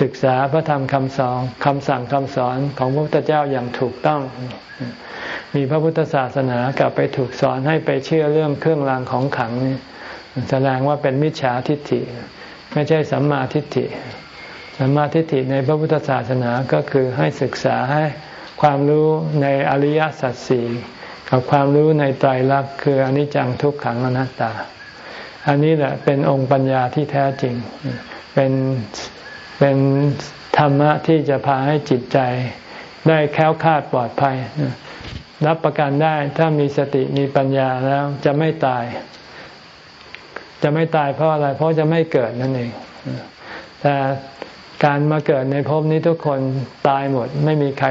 ศึกษาพระธรรมคำสอนคำสั่งคำสอนของพระพุทธเจ้าอย่างถูกต้อง มีพระพุทธศาสนากลับไปถูกสอนให้ไปเชื่อเรื่องเครื่องรางของขังนี่แสดงว่าเป็นมิจฉาทิฏฐิ ไม่ใช่สัมมาทิฏฐิ สัมมาทิฏฐิในพระพุทธศาสนาก็คือให้ศึกษาให้ ความรู้ในอริยสัจสี่กับความรู้ในไตรลักษณ์คืออนิจจังทุกขังอนัตตา อันนี้แหละเป็นองค์ปัญญาที่แท้จริง เป็นเป็นธรรมะที่จะพาให้จิตใจได้แค้วคาดปลอดภัย รับประกันได้ถ้ามีสติมีปัญญาแล้วจะไม่ตาย จะไม่ตายเพราะอะไร เพราะจะไม่เกิดนั่นเองแต่ การมาเกิดในภพนี้ทุกคนตายหมด ไม่มีใคร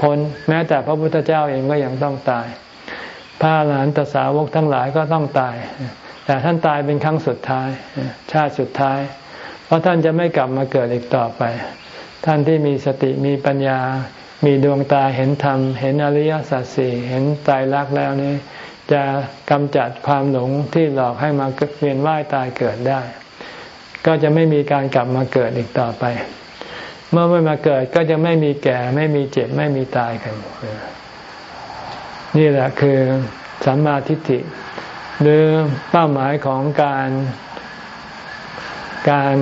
พ้น แม้แต่พระพุทธเจ้าเองก็ยังต้องตาย พระหลานตสาวกทั้งหลายก็ต้องตาย แต่ท่านตายเป็นครั้งสุดท้าย ชาติสุดท้าย เพราะท่านจะไม่กลับมาเกิดอีกต่อไป ท่านที่มีสติมีปัญญา มีดวงตาเห็นธรรม เห็นอริยสัจสี่เห็นตายรักแล้วนี้จะกำจัดความหลงที่หลอกให้มาเวียนว่ายตายเกิดได้ ก็จะไม่มีการกลับมาเกิดอีกต่อไป เมื่อไม่มาเกิดก็จะไม่มีแก่ ไม่มีเจ็บไม่มีตายกัน นี่แหละคือสัมมาทิฏฐิ หรือเป้าหมายของการการ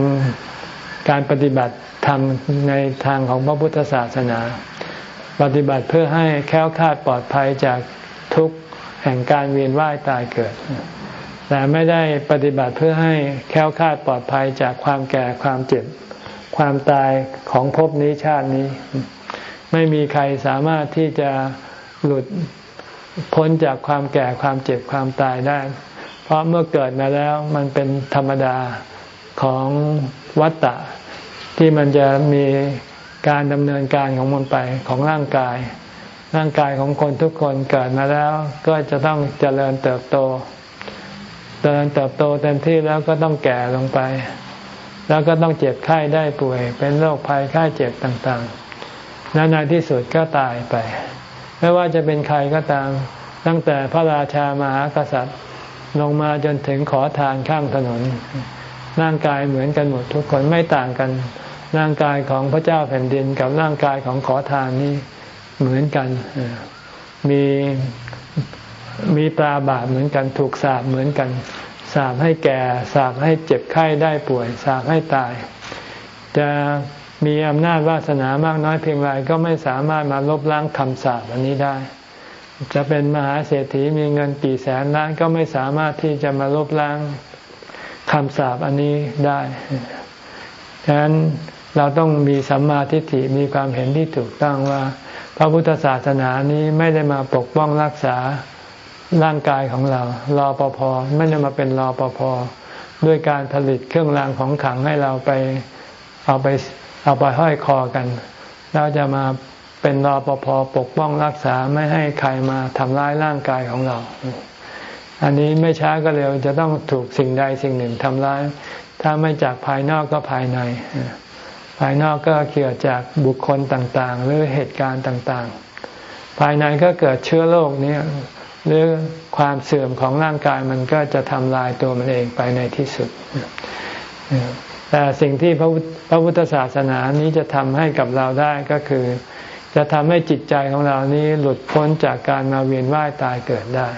การปฏิบัติธรรมในทางของพระพุทธศาสนา ปฏิบัติเพื่อให้แค้วคาดปลอดภัยจากทุกแห่งการเวียนว่ายตายเกิด แต่ไม่ได้ปฏิบัติเพื่อให้แค้วคาดปลอดภัยจากความแก่ความเจ็บ ความตายของภพนี้ชาตินี้ ไม่มีใครสามารถที่จะหลุดพ้นจากความแก่ความเจ็บความตายได้ เพราะเมื่อเกิดมาแล้วมันเป็นธรรมดาของวัตตะ ที่มันจะมีการดำเนินการของมันไปของร่างกาย ร่างกายของคนทุกคนเกิดมาแล้ว ก็จะต้องเจริญเติบโต เจริญเติบโตเต็มที่แล้วก็ต้องแก่ลงไป แล้วก็ต้องเจ็บไข้ได้ป่วย เป็นโรคภัยไข้เจ็บต่างๆ และในที่สุดก็ตายไป ไม่ว่าจะเป็นใครก็ตาม ตั้งแต่พระราชามหากษัตริย์ลงมาจนถึงขอทานข้างถนน ร่างกายเหมือนกันหมดทุกคนไม่ต่างกัน ร่างกายของพระเจ้าแผ่นดินกับร่างกายของขอทานนี้เหมือนกัน มี มีตาบาปเหมือนกันถูกสาบเหมือนกันสาบให้แก่สาบให้เจ็บไข้ได้ป่วยสาบให้ตาย จะมีอำนาจวาสนามากน้อยเพียงไรก็ไม่สามารถมาลบล้างคำสาบอันนี้ได้ จะเป็นมหาเศรษฐีมีเงินกี่แสนล้านก็ไม่สามารถที่จะมาลบล้างคำสาปอันนี้ได้ดังนั้นเราต้องมีสัมมาทิฏฐิมีความเห็นที่ถูกต้องว่า พระพุทธศาสนานี้ไม่ได้มาปกป้องรักษา ร่างกายของเรารอปภไม่ได้มาเป็นรอปภด้วยการผลิตเครื่องรางของขังให้เราไปเอาไปเอาไปห้อยคอกันเราจะมาเป็นรอปภปกป้องรักษาไม่ให้ใครมาทำร้ายร่างกายของเรา อันนี้ไม่ช้าก็เร็วจะต้องถูกสิ่งใดสิ่งหนึ่งทำร้าย ถ้าไม่จากภายนอกก็ภายใน ภายนอกก็เกี่ยวจากบุคคลต่างๆ หรือเหตุการณ์ต่างๆ ภายในก็เกิดเชื้อโรคเนี้ หรือความเสื่อมของร่างกายมันก็จะทำลายตัวมันเองไปในที่สุด แต่สิ่งที่พระพระพุทธศาสนานี้จะทำให้กับเราได้ก็คือ จะทำให้จิตใจของเรานี้หลุดพ้นจากการมาเวียนว่ายตายเกิดได้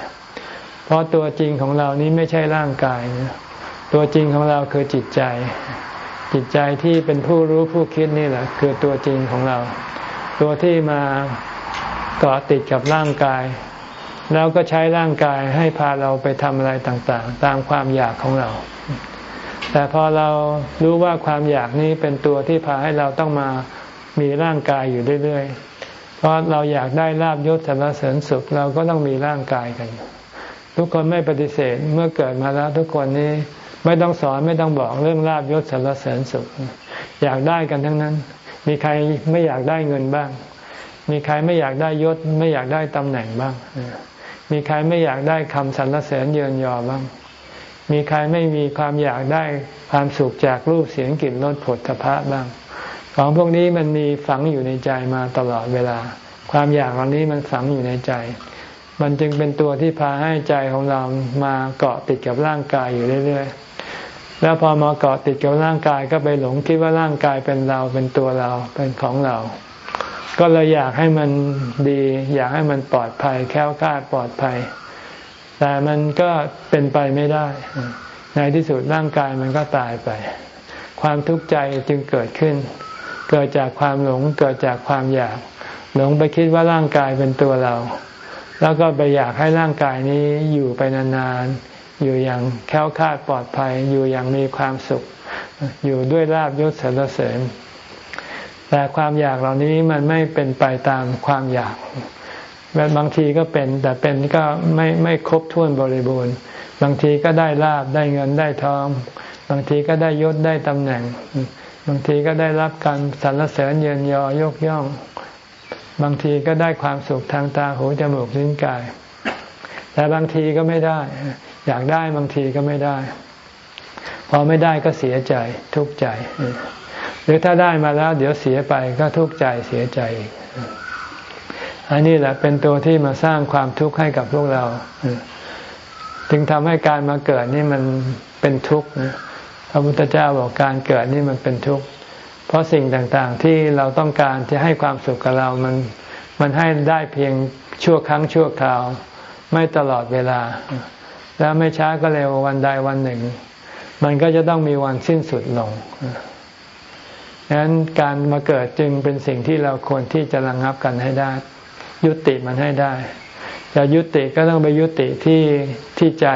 เพราะตัวจริงของเรานี้ไม่ใช่ร่างกายนะตัวจริงของเราคือจิตใจ จิตใจที่เป็นผู้รู้ผู้คิดนี่แหละ คือตัวจริงของเรา ตัวที่มาเกาะติดกับร่างกาย แล้วก็ใช้ร่างกายให้พาเราไปทำอะไรต่างๆ ตามความอยากของเรา แต่พอเรารู้ว่าความอยากนี้เป็นตัวที่พาให้เราต้องมามีร่างกายอยู่เรื่อยๆ เพราะเราอยากได้ลาบยศสรรเสริญสุขเราก็ต้องมีร่างกายกัน ทุกคนไม่ปฏิเสธเมื่อเกิดมาแล้วทุกคนนี้ไม่ต้องสอนไม่ต้องบอกเรื่องลาบยศสรรเสริญสุข อยากได้กันทั้งนั้น มีใครไม่อยากได้เงินบ้าง มีใครไม่อยากได้ยศ ไม่อยากได้ตำแหน่งบ้าง มีใครไม่อยากได้คำสรรเสริญเยินยอบ้าง มีใครไม่มีความอยากได้ความสุขจากรูปเสียงกลิ่นรสผลทพะบ้าง ของพวกนี้มันมีฝังอยู่ในใจมาตลอดเวลา ความอยากเหล่านี้มันฝังอยู่ในใจ มันจึงเป็นตัวที่พาให้ใจของเรามาเกาะติดกับร่างกายอยู่เรื่อยๆ แล้วพอมาเกาะติดกับร่างกายก็ไปหลงคิดว่าร่างกายเป็นเราเป็นตัวเราเป็นของเรา ก็เลยอยากให้มันดี อยากให้มันปลอดภัย แค้วคลาดปลอดภัย แต่มันก็เป็นไปไม่ได้ ในที่สุดร่างกายมันก็ตายไป ความทุกข์ใจจึงเกิดขึ้น เกิดจากความหลงเกิดจากความอยาก หลงไปคิดว่าร่างกายเป็นตัวเรา แล้วก็ไปอยากให้ร่างกายนี้อยู่ไปนานๆอยู่อย่างแค้วคาดปลอดภัย อยู่อย่างมีความสุข อยู่ด้วยราบยศสรรเสริญ แต่ความอยากเหล่านี้มันไม่เป็นไปตามความอยาก บางทีก็เป็น แต่เป็นก็ไม่ไม่ครบถ้วนบริบูรณ์ บางทีก็ได้ลาบได้เงินได้ทอง บางทีก็ได้ยศได้ตำแหน่ง บางทีก็ได้รับการสรรเสริญเยินยอยกย่อง บางทีก็ได้ความสุขทางตาหูจมูกลิ้นกาย แต่บางทีก็ไม่ได้ อยากได้บางทีก็ไม่ได้ พอไม่ได้ก็เสียใจทุกข์ใจ รือถ้าได้มาแล้ว เดี๋ยวเสียไปก็ทุกข์ใจเสียใจอีกอันนี้แหละเป็นตัวที่มาสร้างความทุกข์ให้กับพวกเราจึงทำให้การมาเกิดนี่มันเป็นทุกข์พระพุทธเจ้าบอกการเกิดนี่มันเป็นทุกข์ เพราะสิ่งต่างๆที่เราต้องการจะให้ความสุขกับเรา มันมันให้ได้เพียงชั่วครั้งชั่วคราว ไม่ตลอดเวลา แล้วไม่ช้าก็เร็ววันใดวันหนึ่ง มันก็จะต้องมีวันสิ้นสุดลง ดังนั้นการมาเกิดจึงเป็นสิ่งที่เราควรที่จะระงงับกันให้ได้ ยุติมันให้ได้ จะยุติก็ต้องไปยุติที่ที่ใจ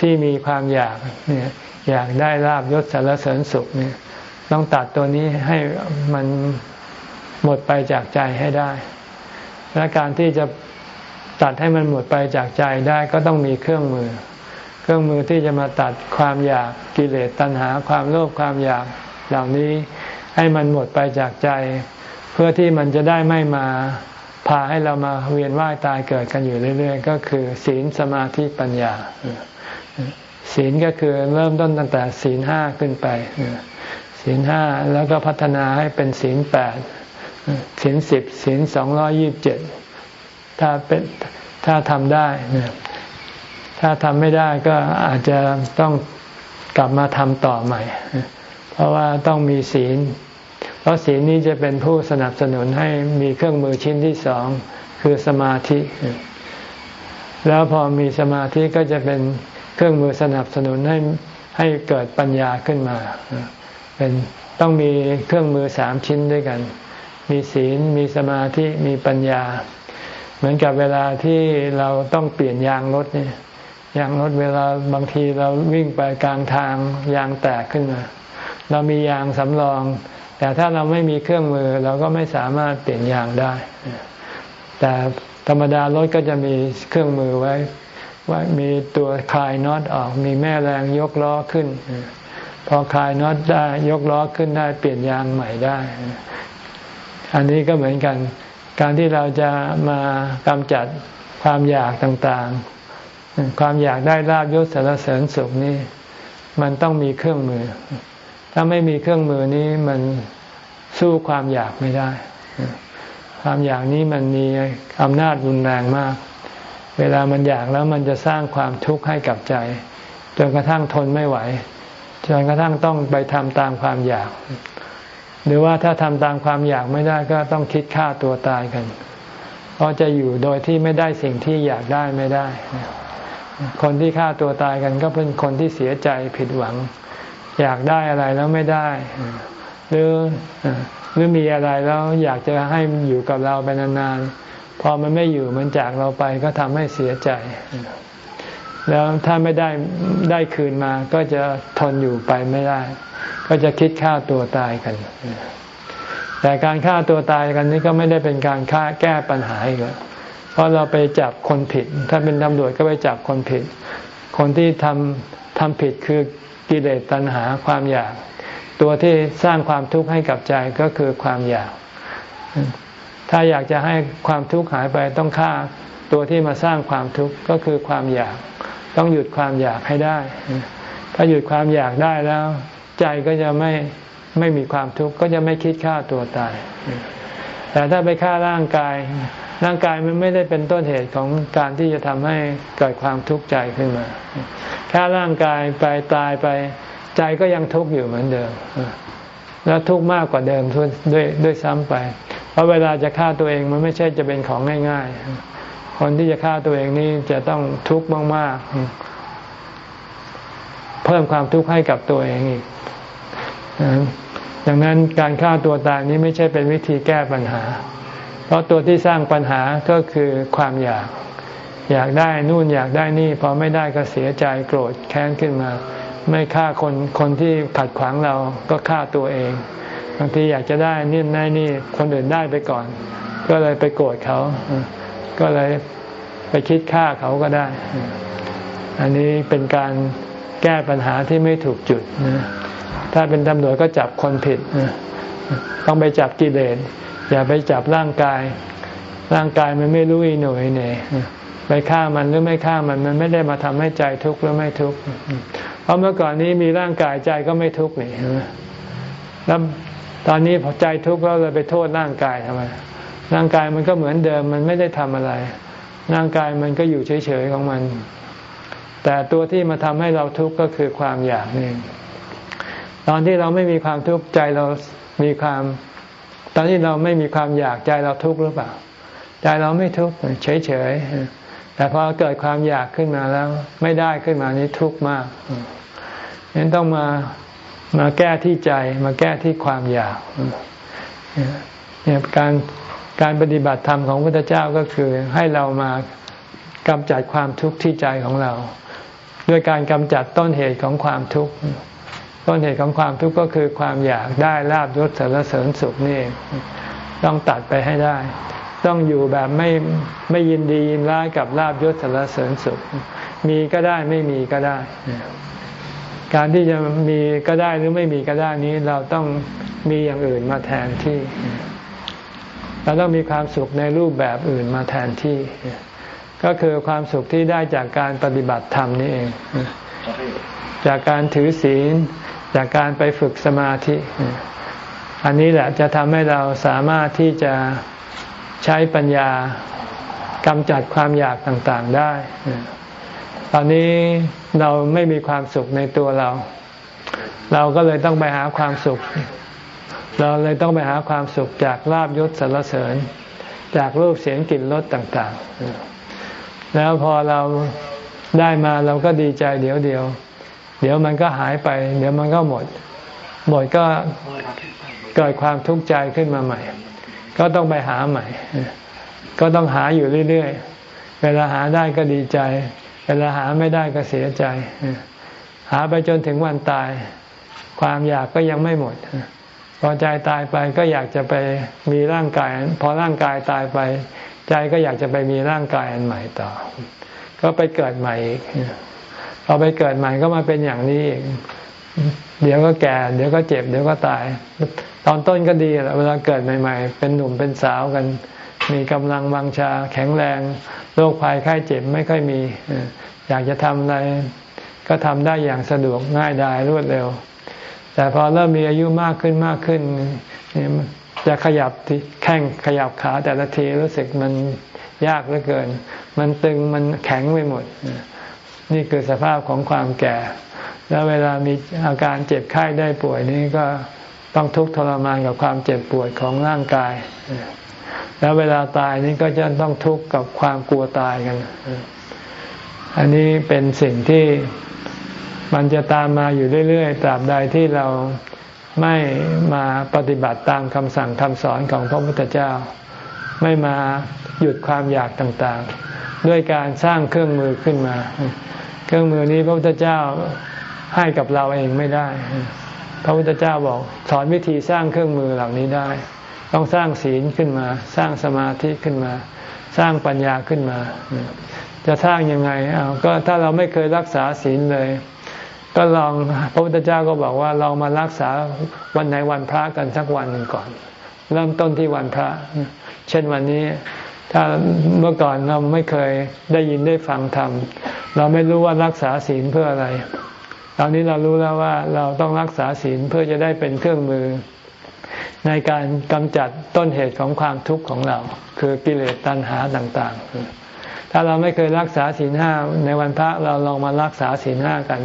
ที่มีความอยากเนี่ยอยากได้ลาบยศสารเสริญสุขเนี่ยต้องตัดตัวนี้ให้มันหมดไปจากใจให้ได้ และการที่จะตัดให้มันหมดไปจากใจได้ก็ต้องมีเครื่องมือ เครื่องมือที่จะมาตัดความอยากกิเลสตัณหา ความโลภความอยากเหล่านี้ ให้มันหมดไปจากใจ เพื่อที่มันจะได้ไม่มาพาให้เรามาเวียนว่ายตายเกิดกันอยู่เรื่อย ๆ ก็คือ ศีลสมาธิปัญญา ศีลก็คือเริ่มต้นตั้งแต่ศีลห้าขึ้นไปศีลห้าแล้วก็พัฒนาให้เป็นศีลแปดศีลสิบศีลสองร้อยี่บเจ็ดถ้าเป็นถ้าทำได้ถ้าทำไม่ได้ก็อาจจะต้องกลับมาทำต่อใหม่ เพราะว่าต้องมีศีล เพราะศีลนี้จะเป็นผู้สนับสนุนให้มีเครื่องมือชิ้นที่สองคือสมาธิ แล้วพอมีสมาธิก็จะเป็นเครื่องมือสนับสนุนให้ให้เกิดปัญญาขึ้นมา เป็นต้องมีเครื่องมือสามชิ้นด้วยกัน มีศีล มีสมาธิ มีปัญญา เหมือนกับเวลาที่เราต้องเปลี่ยนยางรถเนี่ยยางรถเวลาบางทีเราวิ่งไปกลางทางยางแตกขึ้นมา เรามียางสำรอง แต่ถ้าเราไม่มีเครื่องมือเราก็ไม่สามารถเปลี่ยนยางได้ แต่ธรรมดารถก็จะมีเครื่องมือไว้ว่ามีตัวคลายน็อตออก มีแม่แรงยกล้อขึ้น พอคลายน็อตได้ยกล้อขึ้นได้เปลี่ยนยางใหม่ได้ อันนี้ก็เหมือนกัน การที่เราจะมากำจัดความอยากต่างๆ ความอยากได้ลาบยศสารเสริญสุขนี่มันต้องมีเครื่องมือ ถ้าไม่มีเครื่องมือนี้มันสู้ความอยากไม่ได้ ความอยากนี้มันมีอำนาจรุนแรงมาก เวลามันอยากแล้วมันจะสร้างความทุกข์ให้กับใจ จนกระทั่งทนไม่ไหว จนกระทั่งต้องไปทำตามความอยาก หรือว่าถ้าทำตามความอยากไม่ได้ก็ต้องคิดฆ่าตัวตายกัน เพราะจะอยู่โดยที่ไม่ได้สิ่งที่อยากได้ไม่ได้ คนที่ฆ่าตัวตายกันก็เป็นคนที่เสียใจผิดหวัง อยากได้อะไรแล้วไม่ได้ หรือหรือมีอะไรแล้วอยากจะให้อยู่กับเราไปนานๆพอมันไม่อยู่มันจากเราไปก็ทำให้เสียใจ แล้วถ้าไม่ได้ได้คืนมาก็จะทนอยู่ไปไม่ได้ ก็จะคิดฆ่าตัวตายกันแต่การฆ่าตัวตายกันนี้ก็ไม่ได้เป็นการฆ่าแก้ปัญหาอีกแล้วเพราะเราไปจับคนผิด ถ้าเป็นตำรวจก็ไปจับคนผิด คนที่ทำทำผิดคือ กิเลสตัณหาความอยาก ตัวที่สร้างความทุกข์ให้กับใจก็คือความอยาก ถ้าอยากจะให้ความทุกข์หายไปต้องฆ่าตัวที่มาสร้างความทุกข์ก็คือความอยาก ต้องหยุดความอยากให้ได้ ถ้าหยุดความอยากได้แล้ว ใจก็จะไม่ไม่มีความทุกข์ก็จะไม่คิดฆ่าตัวตาย แต่ถ้าไปฆ่าร่างกาย ร่างกายมันไม่ได้เป็นต้นเหตุของการที่จะทำให้เกิดความทุกข์ใจขึ้นมา ฆ่าร่างกายไปตายไปใจก็ยังทุกข์อยู่เหมือนเดิม แล้วทุกข์มากกว่าเดิมด้วยด้วยซ้ำไป เพราะเวลาจะฆ่าตัวเองมันไม่ใช่จะเป็นของง่าย ๆ คนที่จะฆ่าตัวเองนี่จะต้องทุกข์มากๆ เพิ่มความทุกข์ให้กับตัวเองอีกดังนั้นการฆ่าตัวตายนี้ไม่ใช่เป็นวิธีแก้ปัญหา เพราะตัวที่สร้างปัญหาก็คือความอยาก อยากได้นู่นอยากได้นี่พอไม่ได้ก็เสียใจโกรธแค้นขึ้นมา ไม่ฆ่าคนคนที่ขัดขวางเราก็ฆ่าตัวเองบางทีอยากจะได้นี่ได้นี่คนอื่นได้ไปก่อน ก็เลยไปโกรธเขา ก็เลยไปคิดฆ่าเขาก็ได้ อันนี้เป็นการแก้ปัญหาที่ไม่ถูกจุดนะถ้าเป็นตำรวจก็จับคนผิดต้องไปจับกิเลสอย่าไปจับร่างกาย ร่างกายมันไม่รู้อีหน่วยเนี่ย ไปฆ่ามันหรือไม่ฆ่ามันมันไม่ได้มาทำให้ใจทุกข์หรือไม่ทุกข์เพราะเมื่อก่อนนี้มีร่างกายใจก็ไม่ทุกข์นี่แล้วตอนนี้พอใจทุกข์แล้วเลยไปโทษร่างกายทำไมร่างกายมันก็เหมือนเดิมมันไม่ได้ทำอะไร ร่างกายมันก็อยู่เฉยๆของมัน แต่ตัวที่มาทำให้เราทุกข์ก็คือความอยากนี่ตอนที่เราไม่มีความทุกข์ใจเรามีความ ตอนที่เราไม่มีความอยากใจเราทุกข์หรือเปล่า ใจเราไม่ทุกข์เฉยๆ แต่พอเกิดความอยากขึ้นมาแล้ว ไม่ได้ขึ้นมานี้ทุกข์มากนั้นต้องมามาแก้ที่ใจมาแก้ที่ความอยากเนี่ยการการปฏิบัติธรรมของพระพุทธเจ้าก็คือให้เรามากำจัดความทุกข์ที่ใจของเรา ด้วยการกำจัดต้นเหตุของความทุกข์ต้นเหตุของความทุกข์ก็คือความอยากได้ลาบยศสารเสริญสุขนี่ต้องตัดไปให้ได้ ต้องอยู่แบบไม่ไม่ยินดียินร้ายกับลาบยศสารเสริญสุข มีก็ได้ไม่มีก็ได้ การที่จะมีก็ได้หรือไม่มีก็ได้นี้เราต้องมีอย่างอื่นมาแทนที่ เราต้องมีความสุขในรูปแบบอื่นมาแทนที่ ก็คือความสุขที่ได้จากการปฏิบัติธรรมนี่เอง จากการถือศีล จากการไปฝึกสมาธิ อันนี้แหละจะทำให้เราสามารถที่จะ ใช้ปัญญากำจัดความอยากต่างๆได้ ตอนนี้เราไม่มีความสุขในตัวเรา เราก็เลยต้องไปหาความสุข เราเลยต้องไปหาความสุขจากลาบยศสรรเสริญ จากรูปเสียงกลิ่นรสต่างๆ แล้วพอเราได้มาเราก็ดีใจเดี๋ยวเดียว เดี๋ยวมันก็หายไป เดี๋ยวมันก็หมด หมดก็เกิดความทุกข์ใจขึ้นมาใหม่ ก็ต้องไปหาใหม่ ก็ต้องหาอยู่เรื่อยๆ เวลาหาได้ก็ดีใจ เวลาหาไม่ได้ก็เสียใจ หาไปจนถึงวันตาย ความอยากก็ยังไม่หมด พอใจตายไปก็อยากจะไปมีร่างกาย พอร่างกายตายไป ใจก็อยากจะไปมีร่างกายอันใหม่ต่อ ก็ไปเกิดใหม่อีกพอไปเกิดใหม่ก็มาเป็นอย่างนี้อีกเดี๋ยวก็แก่ เดี๋ยวก็เจ็บ เดี๋ยวก็ตาย ตอนต้นก็ดีแหละเวลาเกิดใหม่ ๆ เป็นหนุ่มเป็นสาวกัน มีกำลังวังชาแข็งแรงโรคภัยไข้เจ็บไม่ค่อยมี อยากจะทำอะไร ก็ทำได้อย่างสะดวกง่ายดายรวดเร็ว แต่พอเริ่มมีอายุมากขึ้นมากขึ้นจะขยับแข้งขยับขาแต่ละทีรู้สึกมันยากเหลือเกิน มันตึงมันแข็งไปหมด นี่คือสภาพของความแก่ แล้วเวลามีอาการเจ็บไข้ได้ป่วยนี่ก็ ต้องทุกข์ทรมานกับความเจ็บปวดของร่างกาย แล้วเวลาตายนี่ก็จะต้องทุกข์กับความกลัวตายกัน อันนี้เป็นสิ่งที่มันจะตามมาอยู่เรื่อยๆ ตราบใดที่เราไม่มาปฏิบัติตามคำสั่งคำสอนของพระพุทธเจ้า ไม่มาหยุดความอยากต่างๆ ด้วยการสร้างเครื่องมือขึ้นมา เครื่องมือนี้พระพุทธเจ้าให้กับเราเองไม่ได้ พระพุทธเจ้าบอกสอนวิธีสร้างเครื่องมือเหล่านี้ได้ ต้องสร้างศีลขึ้นมา สร้างสมาธิขึ้นมา สร้างปัญญาขึ้นมา จะสร้างยังไงเอาก็ถ้าเราไม่เคยรักษาศีลเลย ก็ลองพระพุทธเจ้าก็บอกว่าเรามารักษาวันไหนวันพระกันสักวันหนึ่งก่อน เริ่มต้นที่วันพระ เช่นวันนี้ถ้าเมื่อก่อนเราไม่เคยได้ยินได้ฟังธรรมเราไม่รู้ว่ารักษาศีลเพื่ออะไร ตอนนี้เรารู้แล้วว่าเราต้องรักษาศีลเพื่อจะได้เป็นเครื่องมือ ในการกำจัดต้นเหตุของความทุกข์ของเรา คือกิเลสตัณหาต่างๆ ถ้าเราไม่เคยรักษาศีลห้าในวันพระเราลองมารักษาศีลห้ากัน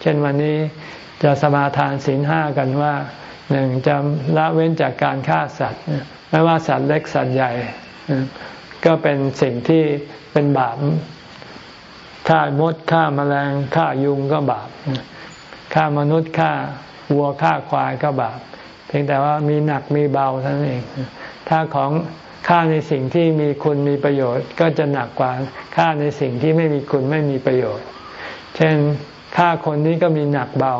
เช่นวันนี้จะสมาทานศีลห้ากันว่าหนึ่งจะละเว้นจากการฆ่าสัตว์ไม่ว่าสัตว์เล็กสัตว์ใหญ่ ก็เป็นสิ่งที่เป็นบาป ฆ่ามดฆ่ามาแมลงฆ่ายุงก็บาปฆ่ามนุษย์ฆ่าวัวฆ่าควายก็บาปเพียงแต่ว่ามีหนักมีเบาเท่านั้นเอง ถ้าของค่าในสิ่งที่มีคุณมีประโยชน์ ก็จะหนักกว่าค่าในสิ่งที่ไม่มีคุณไม่มีประโยชน์ เช่นฆ่าคนนี้ก็มีหนักเบา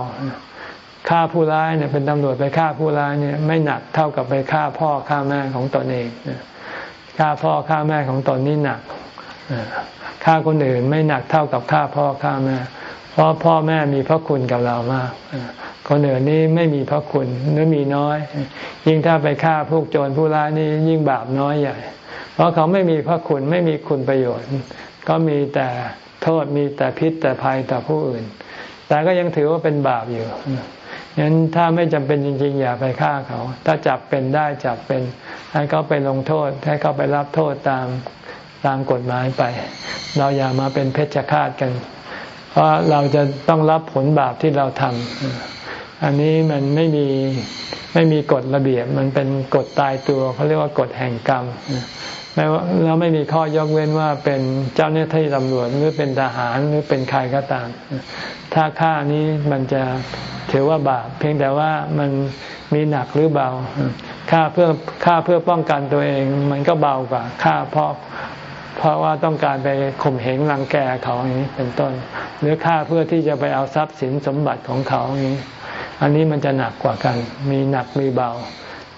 ฆ่าผู้ร้ายเนี่ยเป็นตำรวจไปฆ่าผู้ร้ายเนี่ยไม่หนักเท่ากับไปฆ่าพ่อฆ่าแม่ของตนเองฆ่าพ่อฆ่าแม่ของตนนี่หนัก ฆ่าคนอื่นไม่หนักเท่ากับฆ่าพ่อฆ่าแม่ เพราะพ่อแม่มีพระคุณกับเรามากคนอื่นนี้ไม่มีพระคุณหรือมีน้อย ยิ่งถ้าไปฆ่าพวกโจรผู้ร้ายนี่ยิ่งบาปน้อยใหญ่ เพราะเขาไม่มีพระคุณไม่มีคุณประโยชน์ ก็มีแต่โทษมีแต่พิษแต่ภัยต่อผู้อื่น แต่ก็ยังถือว่าเป็นบาปอยู่งั้นถ้าไม่จำเป็นจริง ๆ อย่าไปฆ่าเขา ถ้าจับเป็นได้จับเป็น ให้เขาไปลงโทษ ให้เขาไปรับโทษตาม ตามกฎหมายไป เราอย่ามาเป็นเพชฌฆาตกัน เพราะเราจะต้องรับผลบาปที่เราทำอันนี้มันไม่มีไม่มีกฎระเบียบ มันเป็นกฎตายตัวเขาเรียกว่ากฎแห่งกรรมไม่ว่าเราไม่มีข้อยกเว้นว่าเป็นเจ้าหน้าที่ตำรวจหรือเป็นทหารหรือเป็นใครก็ตาม ถ้าฆ่านี้มันจะถือว่าบาปเพียงแต่ว่ามันมีหนักหรือเบาฆ่าเพื่อฆ่าเพื่อป้องกันตัวเอง มันก็เบากว่าฆ่าเพราะ เพราะว่าต้องการไปข่มเหงรังแกเขาอย่างนี้เป็นต้น หรือฆ่าเพื่อที่จะไปเอาทรัพย์สินสมบัติของเขาอย่างนี้ อันนี้มันจะหนักกว่ากัน มีหนักมีเบา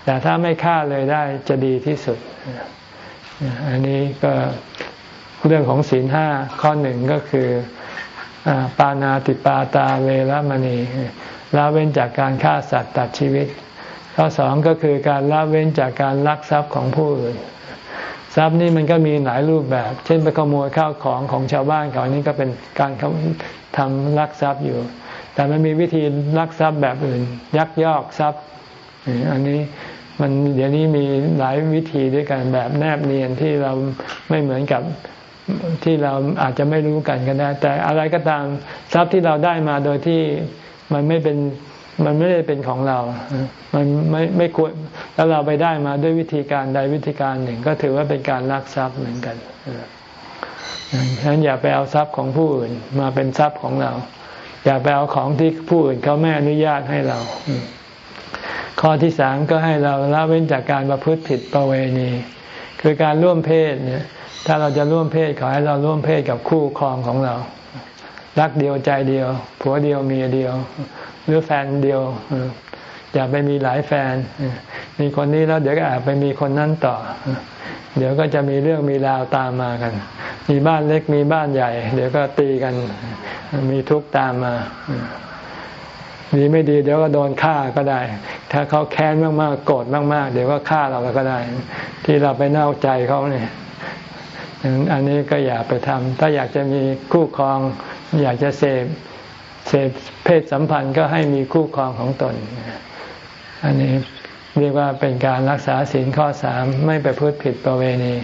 แต่ถ้าไม่ฆ่าเลยได้จะดีที่สุด อันนี้ก็เรื่องของศีลห้าข้อหนึ่งก็คือปานาติปาตาเวรมณีละเว้นจากการฆ่าสัตว์ตัดชีวิต ข้อสองก็คือการละเว้นจากการลักทรัพย์ของผู้อื่น ทรัพย์นี่มันก็มีหลายรูปแบบ เช่นไปขโมยข้าวของของชาวบ้านเขานี่ก็เป็นการทำลักทรัพย์อยู่ แต่มันมีวิธีลักทรัพย์แบบอื่น ยักยอกทรัพย์ อันนี้มันเดี๋ยวนี้มีหลายวิธีด้วยกันแบบแนบเนียนที่เราไม่เหมือนกับที่เราอาจจะไม่รู้กันก็ได้แต่อะไรก็ตามทรัพย์ที่เราได้มาโดยที่มันไม่เป็น มันไม่ได้เป็นของเรา มันไม่ไม่ควร แล้วเราไปได้มาด้วยวิธีการใดวิธีการหนึ่ง ก็ถือว่าเป็นการลักทรัพย์เหมือนกันฉะนั้นอย่าไปเอาทรัพย์ของผู้อื่นมาเป็นทรัพย์ของเรา อย่าไปเอาของที่ผู้อื่นเขาไม่อนุญาตให้เรา ข้อที่สามก็ให้เราละเว้นจากการประพฤติผิดประเวณี คือการร่วมเพศเนี่ย ถ้าเราจะร่วมเพศขอให้เราร่วมเพศกับคู่ครองของเรา รักเดียวใจเดียว ผัวเดียวเมียเดียว หรือแฟนเดียวอย่าไปมีหลายแฟน มีคนนี้แล้วเดี๋ยวก็อาจไปมีคนนั้นต่อ เดี๋ยวก็จะมีเรื่องมีราวตามมากัน มีบ้านเล็กมีบ้านใหญ่ เดี๋ยวก็ตีกัน มีทุกข์ตามมาดีไม่ดี เดี๋ยวก็โดนฆ่าก็ได้ ถ้าเขาแค้นมากๆโกรธมากๆ เดี๋ยวก็ฆ่าเราก็ได้ ที่เราไปเน่าใจเขาเนี่ยอันนี้ก็อย่าไปทำถ้าอยากจะมีคู่ครอง อยากจะเสพ เสพเพศสัมพันธ์ก็ให้มีคู่ครองของตน อันนี้เรียกว่าเป็นการรักษาศีลข้อสามไม่ไปพูดผิดประเวณี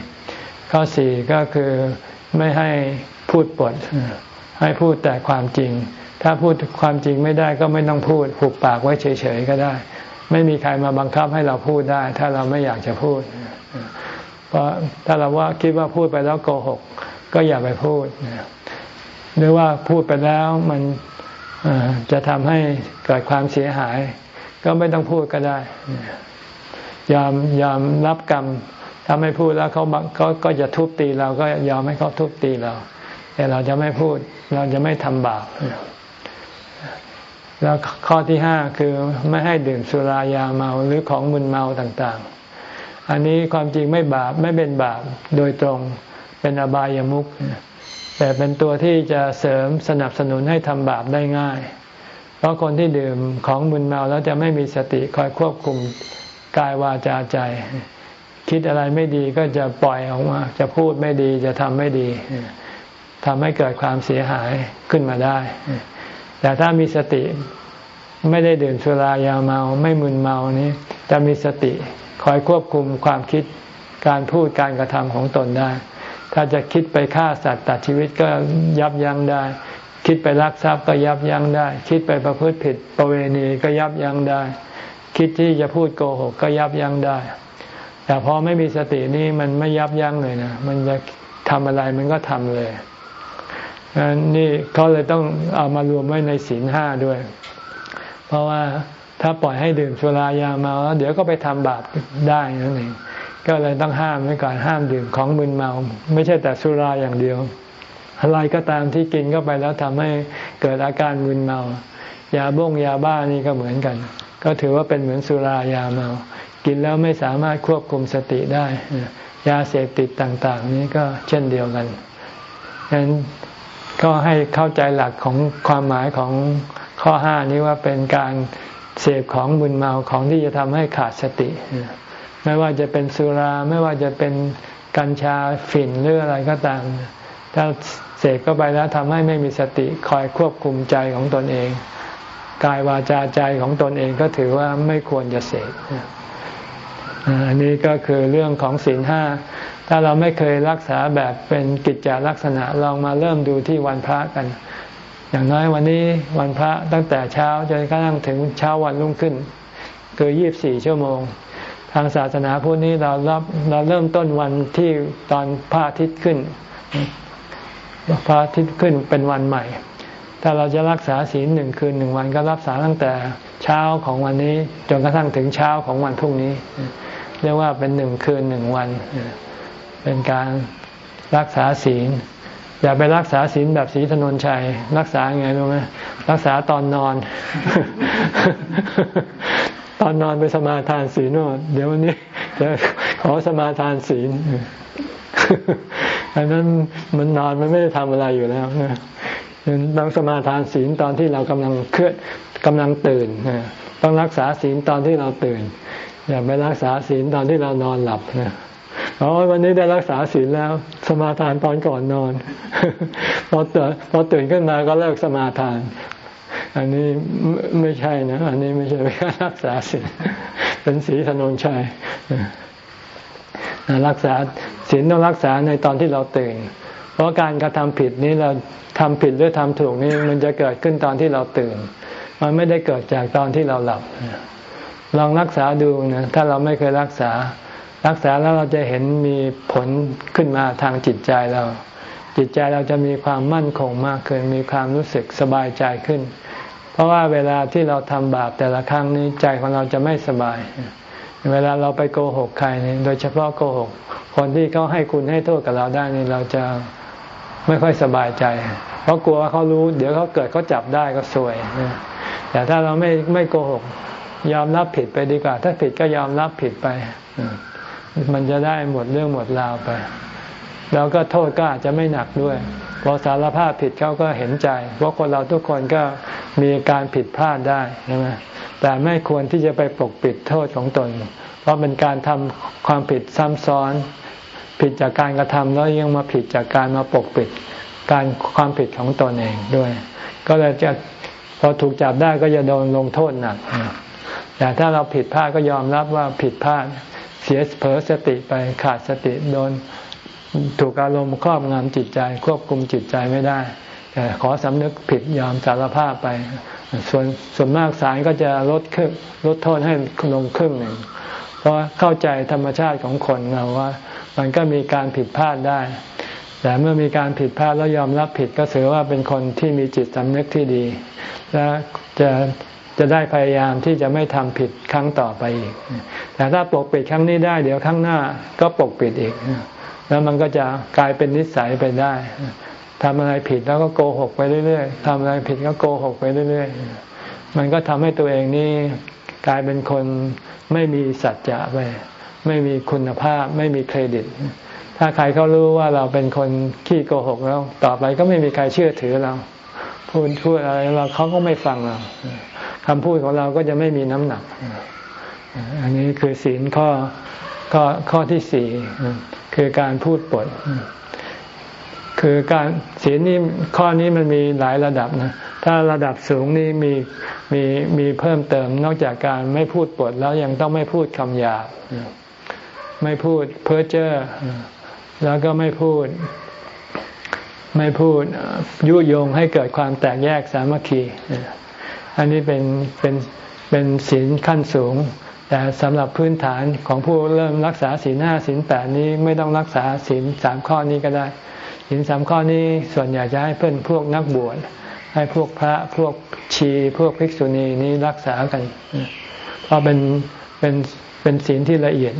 ข้อสี่ก็คือไม่ให้พูดปด ให้พูดแต่ความจริง ถ้าพูดความจริงไม่ได้ก็ไม่ต้องพูดหุบปากไว้เฉยๆก็ได้ ไม่มีใครมาบังคับให้เราพูดได้ ถ้าเราไม่อยากจะพูด เพราะถ้าเราว่าคิดว่าพูดไปแล้วโกหก ก็อย่าไปพูดหรือว่าพูดไปแล้วมัน จะทำให้เกิดความเสียหาย ก็ไม่ต้องพูดก็ได้ ยอมยอมรับกรรมถ้าไม่พูดแล้วเขาเขาก็จะทุบตีเราก็ยอมให้เขาทุบตีเรา แต่เราจะไม่พูด เราจะไม่ทำบาปแล้วข้อที่ห้าคือไม่ให้ดื่มสุรายาเมาหรือของมึนเมาต่างๆ อันนี้ความจริงไม่บาปไม่เป็นบาปโดยตรงเป็นอบายามุข แต่เป็นตัวที่จะเสริมสนับสนุนให้ทำบาปได้ง่าย เพราะคนที่ดื่มของมึนเมาแล้วจะไม่มีสติคอยควบคุมกายวาจาใจ คิดอะไรไม่ดีก็จะปล่อยออกมาจะพูดไม่ดีจะทำไม่ดีทำให้เกิดความเสียหายขึ้นมาได้ แต่ถ้ามีสติไม่ได้ดื่มสุรายาเมาไม่มึนเมานี้ จะมีสติคอยควบคุมความคิดการพูดการกระทำของตนได้ ถ้าจะคิดไปฆ่าสัตว์ตัดชีวิตก็ยับยั้งได้ คิดไปลักทรัพย์ก็ยับยั้งได้ คิดไปประพฤติผิดประเวณีก็ยับยั้งได้ คิดที่จะพูดโกหกก็ยับยั้งได้ แต่พอไม่มีสตินี่มันไม่ยับยั้งเลยนะมันจะทำอะไรมันก็ทำเลยนี่เขาเลยต้องเอามารวมไว้ในศีลห้าด้วย เพราะว่าถ้าปล่อยให้ดื่มสุรายาเมาแล้วเดี๋ยวก็ไปทำบาปได้นั่นเอง ก็เลยต้องห้ามไว้ก่อนห้ามดื่มของมึนเมา ไม่ใช่แต่สุราอย่างเดียว อะไรก็ตามที่กินเข้าไปแล้วทำให้เกิดอาการมึนเมายาบ้งยาบ้านี่ก็เหมือนกัน ก็ถือว่าเป็นเหมือนสุรายาเมา กินแล้วไม่สามารถควบคุมสติได้ ยาเสพติดต่าง ๆ นี้ก็เช่นเดียวกันฉะนั้นก็ให้เข้าใจหลักของความหมายของข้อห้านี้ว่าเป็นการเสพของบุญเมาของที่จะทำให้ขาดสติ ไม่ว่าจะเป็นสุราไม่ว่าจะเป็นกัญชาฝิ่นหรืออะไรก็ตาม ถ้าเสพเข้าไปแล้วทำให้ไม่มีสติคอยควบคุมใจของตนเองกายวาจาใจของตนเองก็ถือว่าไม่ควรจะเสพอันนี้ก็คือเรื่องของศีลห้า ถ้าเราไม่เคยรักษาแบบเป็นกิจจลักษณะลองมาเริ่มดูที่วันพระกัน อย่างน้อยวันนี้วันพระตั้งแต่เช้าจนกระทั่งถึงเช้าวันรุ่งขึ้น คือยี่บสี่ชั่วโมง ทางศาสนาพุทธนี้เรารับเราเริ่มต้นวันที่ตอนพระอาทิตย์ขึ้นพระอาทิตย์ขึ้นเป็นวันใหม่ ถ้าเราจะรักษาศีลหนึ่งคืนหนึ่งวันก็รักษาตั้งแต่เช้าของวันนี้จนกระทั่งถึงเช้าของวันพรุ่งนี้ เรียกว่าเป็นหนึ่งคืนหนึ่งวัน เป็นการรักษาศีล อย่าไปรักษาศีลแบบศีธนนชัย รักษาไงรู้ไหมรักษาตอนนอน ตอนนอนไปสมาทานศีลนเดี๋ยววันนี้จะขอสมาทานศีลอันนั้นมันนอนมันไม่ได้ทำอะไรอยู่แล้วต้องสมาทานศีลตอนที่เรากำลังเคลื่อนกำลังตื่นต้องรักษาศีลตอนที่เราตื่น อย่าไปรักษาศีลตอนที่เรานอนหลับนะอ๋อวันนี้ได้รักษาศีลแล้ว สมาทานตอนก่อนนอนพอตื่นพอตื่นขึ้นมาก็เลิกสมาทาน อันนี้ไม่ใช่นะ อันนี้ไม่ใช่การรักษาศีลเป็นศีลธนงชัยรักษาศีลต้องรักษาในตอนที่เราตื่น เพราะการกระทำผิดนี้เราทำผิดหรือทำถูกนี่มันจะเกิดขึ้นตอนที่เราตื่น มันไม่ได้เกิดจากตอนที่เราหลับ ลองรักษาดูนะถ้าเราไม่เคยรักษา รักษาแล้วเราจะเห็นมีผลขึ้นมาทางจิตใจเรา จิตใจเราจะมีความมั่นคงมากขึ้น มีความรู้สึกสบายใจขึ้น ราะว่าเวลาที่เราทำบาปแต่ละครั้งนี้ใจของเราจะไม่สบาย เวลาเราไปโกหกใครนี่โดยเฉพาะโกหก คนที่เขาให้คุณให้โทษกับเราได้นี่เราจะไม่ค่อยสบายใจ เพราะกลัวว่าเขารู้ เดี๋ยวเขาเกิดเขาจับได้ก็สวยแต่ถ้าเราไม่ไม่โกหก ยอมรับผิดไปดีกว่า ถ้าผิดก็ยอมรับผิดไป มันจะได้หมดเรื่องหมดราวไป แล้วก็โทษก็อาจจะไม่หนักด้วย พอสารภาพผิดเขาก็เห็นใจเพราะคนเราทุกคนก็มีการผิดพลาดได้ใช่ไหมแต่ไม่ควรที่จะไปปกปิดโทษของตน เพราะเป็นการทำความผิดซ้ำซ้อน ผิดจากการกระทำแล้วยังมาผิดจากการมาปกปิดการความผิดของตนเองด้วย ก็เลยจะพอถูกจับได้ก็จะโดนลงโทษหนักแต่ถ้าเราผิดพลาดก็ยอมรับว่าผิดพลาดเสียเผลอสติไปขาดสติโดน ถูกอารมณ์ครอบงำจิตใจ ควบคุมจิตใจไม่ได้แต่ขอสำนึกผิดยอมสารภาพไป ส่วนส่วนมากศาลก็จะลดครึ่งลดโทษให้ลงครึ่งหนึ่งเพราะเข้าใจธรรมชาติของคนเราว่า มันก็มีการผิดพลาดได้ แต่เมื่อมีการผิดพลาดแล้วยอมรับผิดก็ถือว่าเป็นคนที่มีจิตสำนึกที่ดี และจะจะได้พยายามที่จะไม่ทำผิดครั้งต่อไปอีก แต่ถ้าปกปิดครั้งนี้ได้ เดี๋ยวครั้งหน้าก็ปกปิดอีก แล้วมันก็จะกลายเป็นนิสัยไปได้ทำอะไรผิดแล้วก็โกหกไปเรื่อยๆทำอะไรผิดก็โกหกไปเรื่อยๆ มันก็ทำให้ตัวเองนี่กลายเป็นคนไม่มีสัจจะไป ไม่มีคุณภาพ ไม่มีเครดิต ถ้าใครเขารู้ว่าเราเป็นคนขี้โกหกแล้ว ต่อไปก็ไม่มีใครเชื่อถือเรา พูดพูดอะไรเราเขาก็ไม่ฟังเราคำพูดของเราก็จะไม่มีน้ำหนัก อันนี้คือศีลข้อข้อข้อที่สี่ คือการพูดปด คือการศีลนี่ข้อนี้มันมีหลายระดับนะ ถ้าระดับสูงนี่มีมีมีเพิ่มเติม นอกจากการไม่พูดปดแล้วยังต้องไม่พูดคำหยาบไม่พูดเพ้อเจ้อแล้วก็ไม่พูด ไม่พูดยุยงให้เกิดความแตกแยกสามัคคี อันนี้เป็นเป็นเป็นศีลขั้นสูง แต่สำหรับพื้นฐานของผู้เริ่มรักษาศีลห้าศีลแปดนี้ไม่ต้องรักษาศีลสามข้อนี้ก็ได้ศีลสามข้อนี้ส่วนใหญ่จะให้เพื่อนพวกนักบวชให้พวกพระพวกชีพวกภิกษุณีนี้รักษากันเพราะเป็นเป็นเป็นศีลที่ละเอียด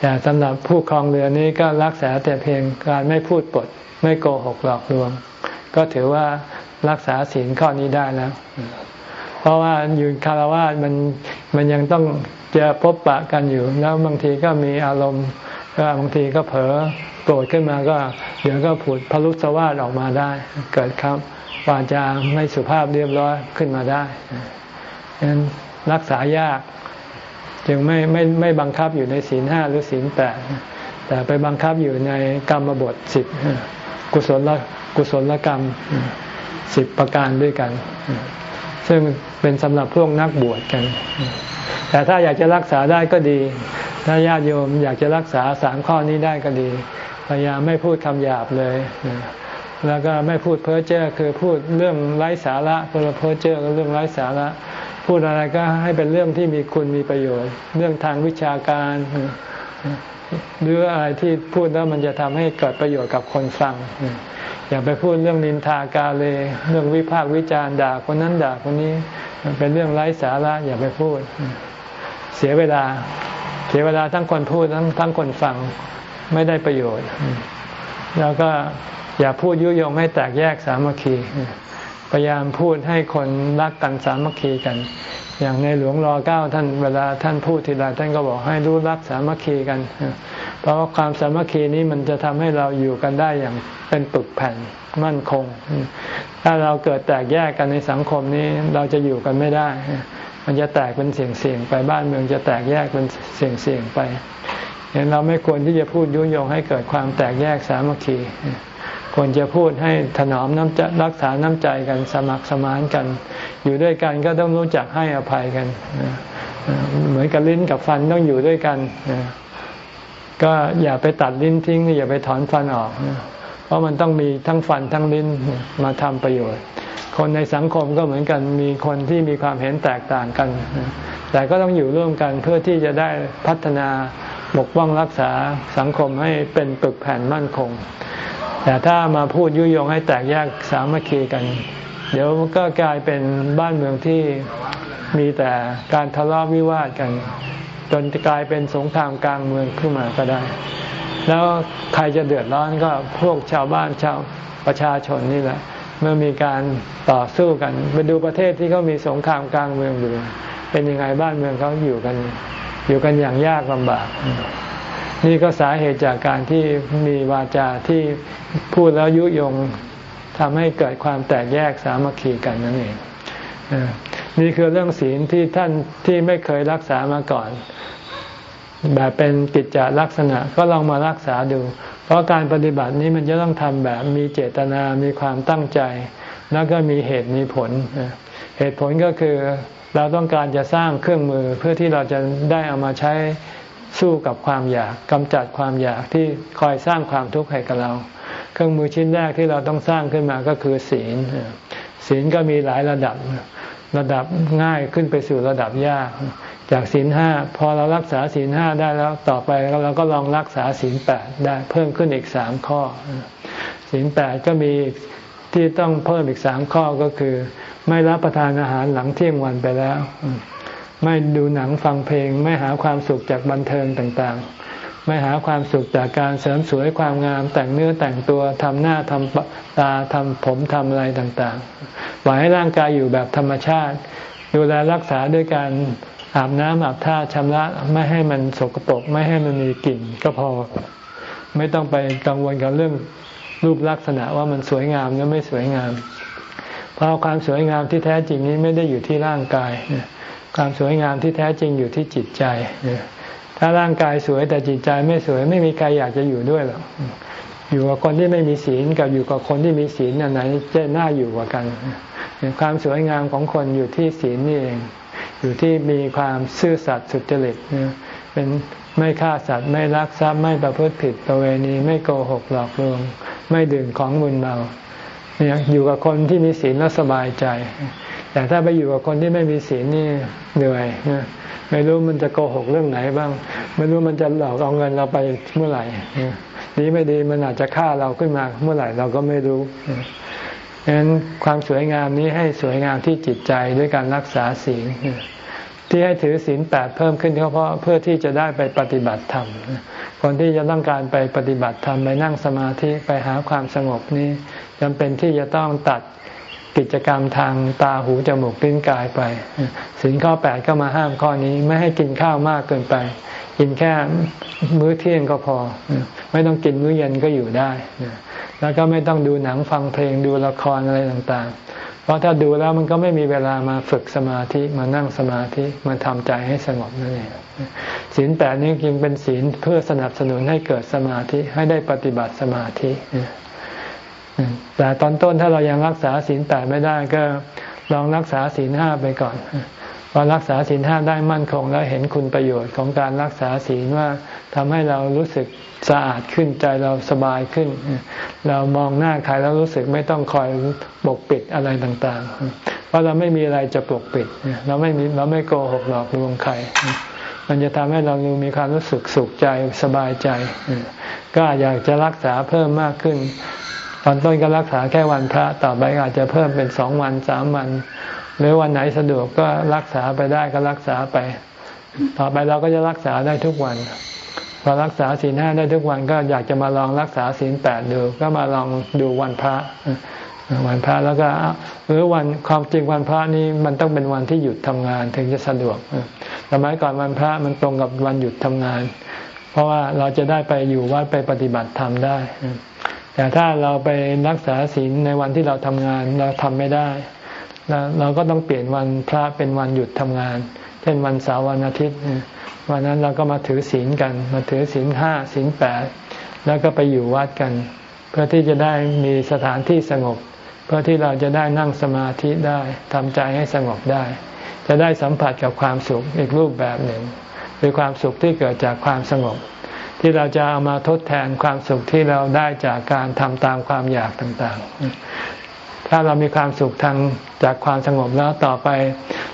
แต่สำหรับผู้ครองเรือนี้ก็รักษาแต่เพียงการไม่พูดปด ไม่โกหกหลอกลวง ก็ถือว่ารักษาศีลข้อนี้ได้แล้ว เพราะว่าอยู่คารวะมันมันยังต้องจะพบปะกันอยู่ แล้วบางทีก็มีอารมณ์ก็บางทีก็เผลอโกรธขึ้นมาก็เดี๋ยวก็ผุดพลุสวาดออกมาได้ เกิดครับวาจาไม่สุภาพเรียบร้อยขึ้นมาได้ฉะนั้นรักษายาก จึงไม่ไม่ไม่บังคับอยู่ในศีลห้าหรือศีลแปดแต่ไปบังคับอยู่ในกรรมบทสิบกุศลกุศลกรรมสิบประการด้วยกัน ซึ่งเป็นสำหรับพวกนักบวชกัน แต่ถ้าอยากจะรักษาได้ก็ดี ถ้าญาติโยมอยากจะรักษาสามข้อนี้ได้ก็ดี พยายามไม่พูดคำหยาบเลย แล้วก็ไม่พูดเพ้อเจ้อคือพูดเรื่องไร้สาระเพ้อเจ้อก็เรื่องไร้สาระ พูดอะไรก็ให้เป็นเรื่องที่มีคุณมีประโยชน์ เรื่องทางวิชาการหรืออะไรที่พูดแล้วมันจะทำให้เกิดประโยชน์กับคนฟัง อย่าไปพูดเรื่องนินทากาเลเรื่องวิพากษ์วิจารณ์ด่าคนนั้นด่าคนนี้เป็นเรื่องไร้สาระอย่าไปพูด เสียเวลา เสียเวลาทั้งคนพูดทั้งทั้งคนฟังไม่ได้ประโยชน์ แล้วก็อย่าพูดยุยงให้แตกแยกสามัคคีพยายามพูดให้คนรักกันสามัคคีกัน อย่างในหลวงรอเก้าท่านเวลาท่านพูดทีไรท่านก็บอกให้รู้รักสามัคคีกัน เพราะความสามัคคีนี้มันจะทำให้เราอยู่กันได้อย่างเป็นปึกแผ่นมั่นคง ถ้าเราเกิดแตกแยกกันในสังคมนี้เราจะอยู่กันไม่ได้ มันจะแตกเป็นเสี่ยงๆไปบ้านเมืองจะแตกแยกเป็นเสี่ยงๆไปเห็นเราไม่ควรที่จะพูดยุยงให้เกิดความแตกแยกสามัคคีควรจะพูดให้ถนอมน้ำใจรักษาน้ำใจกันสมัครสมานกัน อยู่ด้วยกันก็ต้องรู้จักให้อภัยกัน เหมือนกับลิ้นกับฟันต้องอยู่ด้วยกัน ก็อย่าไปตัดลิ้นทิ้ง อย่าไปถอนฟันออก เพราะมันต้องมีทั้งฟันทั้งลิ้นมาทำประโยชน์ คนในสังคมก็เหมือนกันมีคนที่มีความเห็นแตกต่างกัน แต่ก็ต้องอยู่ร่วมกันเพื่อที่จะได้พัฒนาปกป้องรักษาสังคมให้เป็นปึกแผ่นมั่นคง แต่ถ้ามาพูดยุยงให้แตกแยกสามัคคีกัน เดี๋ยวก็กลายเป็นบ้านเมืองที่มีแต่การทะเลาะวิวาทกัน จนกลายเป็นสงครามกลางเมืองขึ้นมาก็ได้ แล้วใครจะเดือดร้อนก็พวกชาวบ้านชาวประชาชนนี่แหละ เมื่อมีการต่อสู้กันไปดูประเทศที่เขามีสงครามกลางเมืองอยู่ เป็นยังไงบ้านเมืองเขาอยู่กัน อยู่กันอย่างยากลำบาก นี่ก็สาเหตุจากการที่มีวาจาที่พูดแล้วยุยงทำให้เกิดความแตกแยกสามัคคีกันนั่นเอง นี่คือเรื่องศีลที่ท่านที่ไม่เคยรักษามาก่อน แบบเป็นกิจจลักษณะก็ลองมารักษาดู เพราะการปฏิบัตินี้มันจะต้องทำแบบมีเจตนา มีความตั้งใจ แล้วก็มีเหตุมีผล เหตุผลก็คือเราต้องการจะสร้างเครื่องมือเพื่อที่เราจะได้เอามาใช้สู้กับความอยากกำจัดความอยากที่คอยสร้างความทุกข์ให้กับเรา เครื่องมือชิ้นแรกที่เราต้องสร้างขึ้นมาก็คือศีล ศีลก็มีหลายระดับ ระดับง่ายขึ้นไปสู่ระดับยาก จากศีลห้าพอเรารักษาศีลห้าได้แล้วต่อไปเราก็ลองรักษาศีลแปดได้เพิ่มขึ้นอีกสามข้อศีลแปดก็มีที่ต้องเพิ่มอีกสามข้อก็คือ ไม่รับประทานอาหารหลังเที่ยงวันไปแล้ว ไม่ดูหนังฟังเพลง ไม่หาความสุขจากบันเทิงต่างๆ ไม่หาความสุขจากการเสริมสวยความงามแต่งเนื้อแต่งตัวทำหน้าทำตาทำผมทำอะไรต่างๆปล่อยให้ร่างกายอยู่แบบธรรมชาติ ดูแลรักษาด้วยการอาบน้ำอาบท่าชำระไม่ให้มันสกปรกไม่ให้มันมีกลิ่นก็พอ ไม่ต้องไปกังวลกับเรื่องรูปลักษณะว่ามันสวยงามหรือไม่สวยงาม เพราะความสวยงามที่แท้จริงนี้ไม่ได้อยู่ที่ร่างกาย ความสวยงามที่แท้จริงอยู่ที่จิตใจ ถ้าร่างกายสวยแต่จิตใจไม่สวยไม่มีใครอยากจะอยู่ด้วยหรอกอยู่กับคนที่ไม่มีศีลกับอยู่กับคนที่มีศีลอันไหนจะน่าอยู่กว่ากัน ความสวยงามของคนอยู่ที่ศีลนี่เอง อยู่ที่มีความซื่อสัตย์สุจริตเป็นไม่ฆ่าสัตว์ไม่รักทรัพย์ไม่ประพฤติผิดประเวณีไม่โกหกหลอกลวง ไม่ดื่มของมึนเมาเนี่ยอยู่กับคนที่มีศีลแล้วสบายใจ แต่ถ้าไปอยู่กับคนที่ไม่มีศีลนี่เหนื่อย ไม่รู้มันจะโกหกเรื่องไหนบ้าง ไม่รู้มันจะหลอกเอาเงินเราไปเมื่อไหร่ดีไม่ดีมันอาจจะฆ่าเราขึ้นมาเมื่อไหร่เราก็ไม่รู้ดังนั้นความสวยงามนี้ให้สวยงามที่จิตใจด้วยการรักษาศีลที่ให้ถือศีลแปดเพิ่มขึ้นเพราะเพื่อที่จะได้ไปปฏิบัติธรรมคนที่จะต้องการไปปฏิบัติธรรมไปนั่งสมาธิไปหาความสงบนี้จำเป็นที่จะต้องตัด กิจกรรมทางตาหูจมูกลิ้นกายไปสินข้อแปดก็มาห้ามข้อนี้ไม่ให้กินข้าวมากเกินไป กินแค่มื้อเที่ยงก็พอ ไม่ต้องกินมื้อเย็นก็อยู่ได้ แล้วก็ไม่ต้องดูหนังฟังเพลงดูละครอะไรต่างๆ เพราะถ้าดูแล้วมันก็ไม่มีเวลามาฝึกสมาธิมานั่งสมาธิมาทำใจให้สงบนั่นเองศีลแปดนี้จึงเป็นศีลเพื่อสนับสนุนให้เกิดสมาธิให้ได้ปฏิบัติสมาธิ แต่ตอนต้นถ้าเรายังรักษาศีลแปดไม่ได้ก็ลองรักษาศีลห้าไปก่อนพอรักษาศีลห้าได้มั่นคง แล้วเห็นคุณประโยชน์ของการรักษาศีลว่าทำให้เรารู้สึกสะอาดขึ้นใจเราสบายขึ้น เรามองหน้าใครแล้วรู้สึกไม่ต้องคอยปกปิดอะไรต่างๆ เพราะเราไม่มีอะไรจะปกปิด เราไม่มีเราไม่โกหกหลอกลวงใคร มันจะทำให้เรามีความรู้สึกสุขใจสบายใจ ก็อยากจะรักษาเพิ่มมากขึ้น ตอนต้นก็รักษาแค่วันพระต่อไปอาจจะเพิ่มเป็นสองวันสามวัน หรือวันไหนสะดวกก็รักษาไปได้ก็รักษาไป ต่อไปเราก็จะรักษาได้ทุกวันพอรักษาศีลห้าได้ทุกวันก็อยากจะมาลองรักษาศีลแปดดู ก็มาลองดูวันพระ วันพระแล้วก็หรือวันความจริงวันพระนี้มันต้องเป็นวันที่หยุดทำงานถึงจะสะดวกสมัยก่อนวันพระมันตรงกับวันหยุดทำงาน เพราะว่าเราจะได้ไปอยู่วัดไปปฏิบัติธรรมได้ แต่ถ้าเราไปรักษาศีลในวันที่เราทำงานเราทำไม่ได้ เราก็ต้องเปลี่ยนวันพระเป็นวันหยุดทำงาน เช่นวันเสาร์วันอาทิตย์ วันนั้นเราก็มาถือศีลกัน มาถือศีลห้าศีลแปดแล้วก็ไปอยู่วัดกัน เพื่อที่จะได้มีสถานที่สงบ เพื่อที่เราจะได้นั่งสมาธิได้ทำใจให้สงบได้ จะได้สัมผัสกับความสุขอีกรูปแบบหนึ่งคือความสุขที่เกิดจากความสงบ ที่เราจะเอามาทดแทนความสุขที่เราได้จากการทำตามความอยากต่างๆ ถ้าเรามีความสุขทางจากความสงบแล้วต่อไป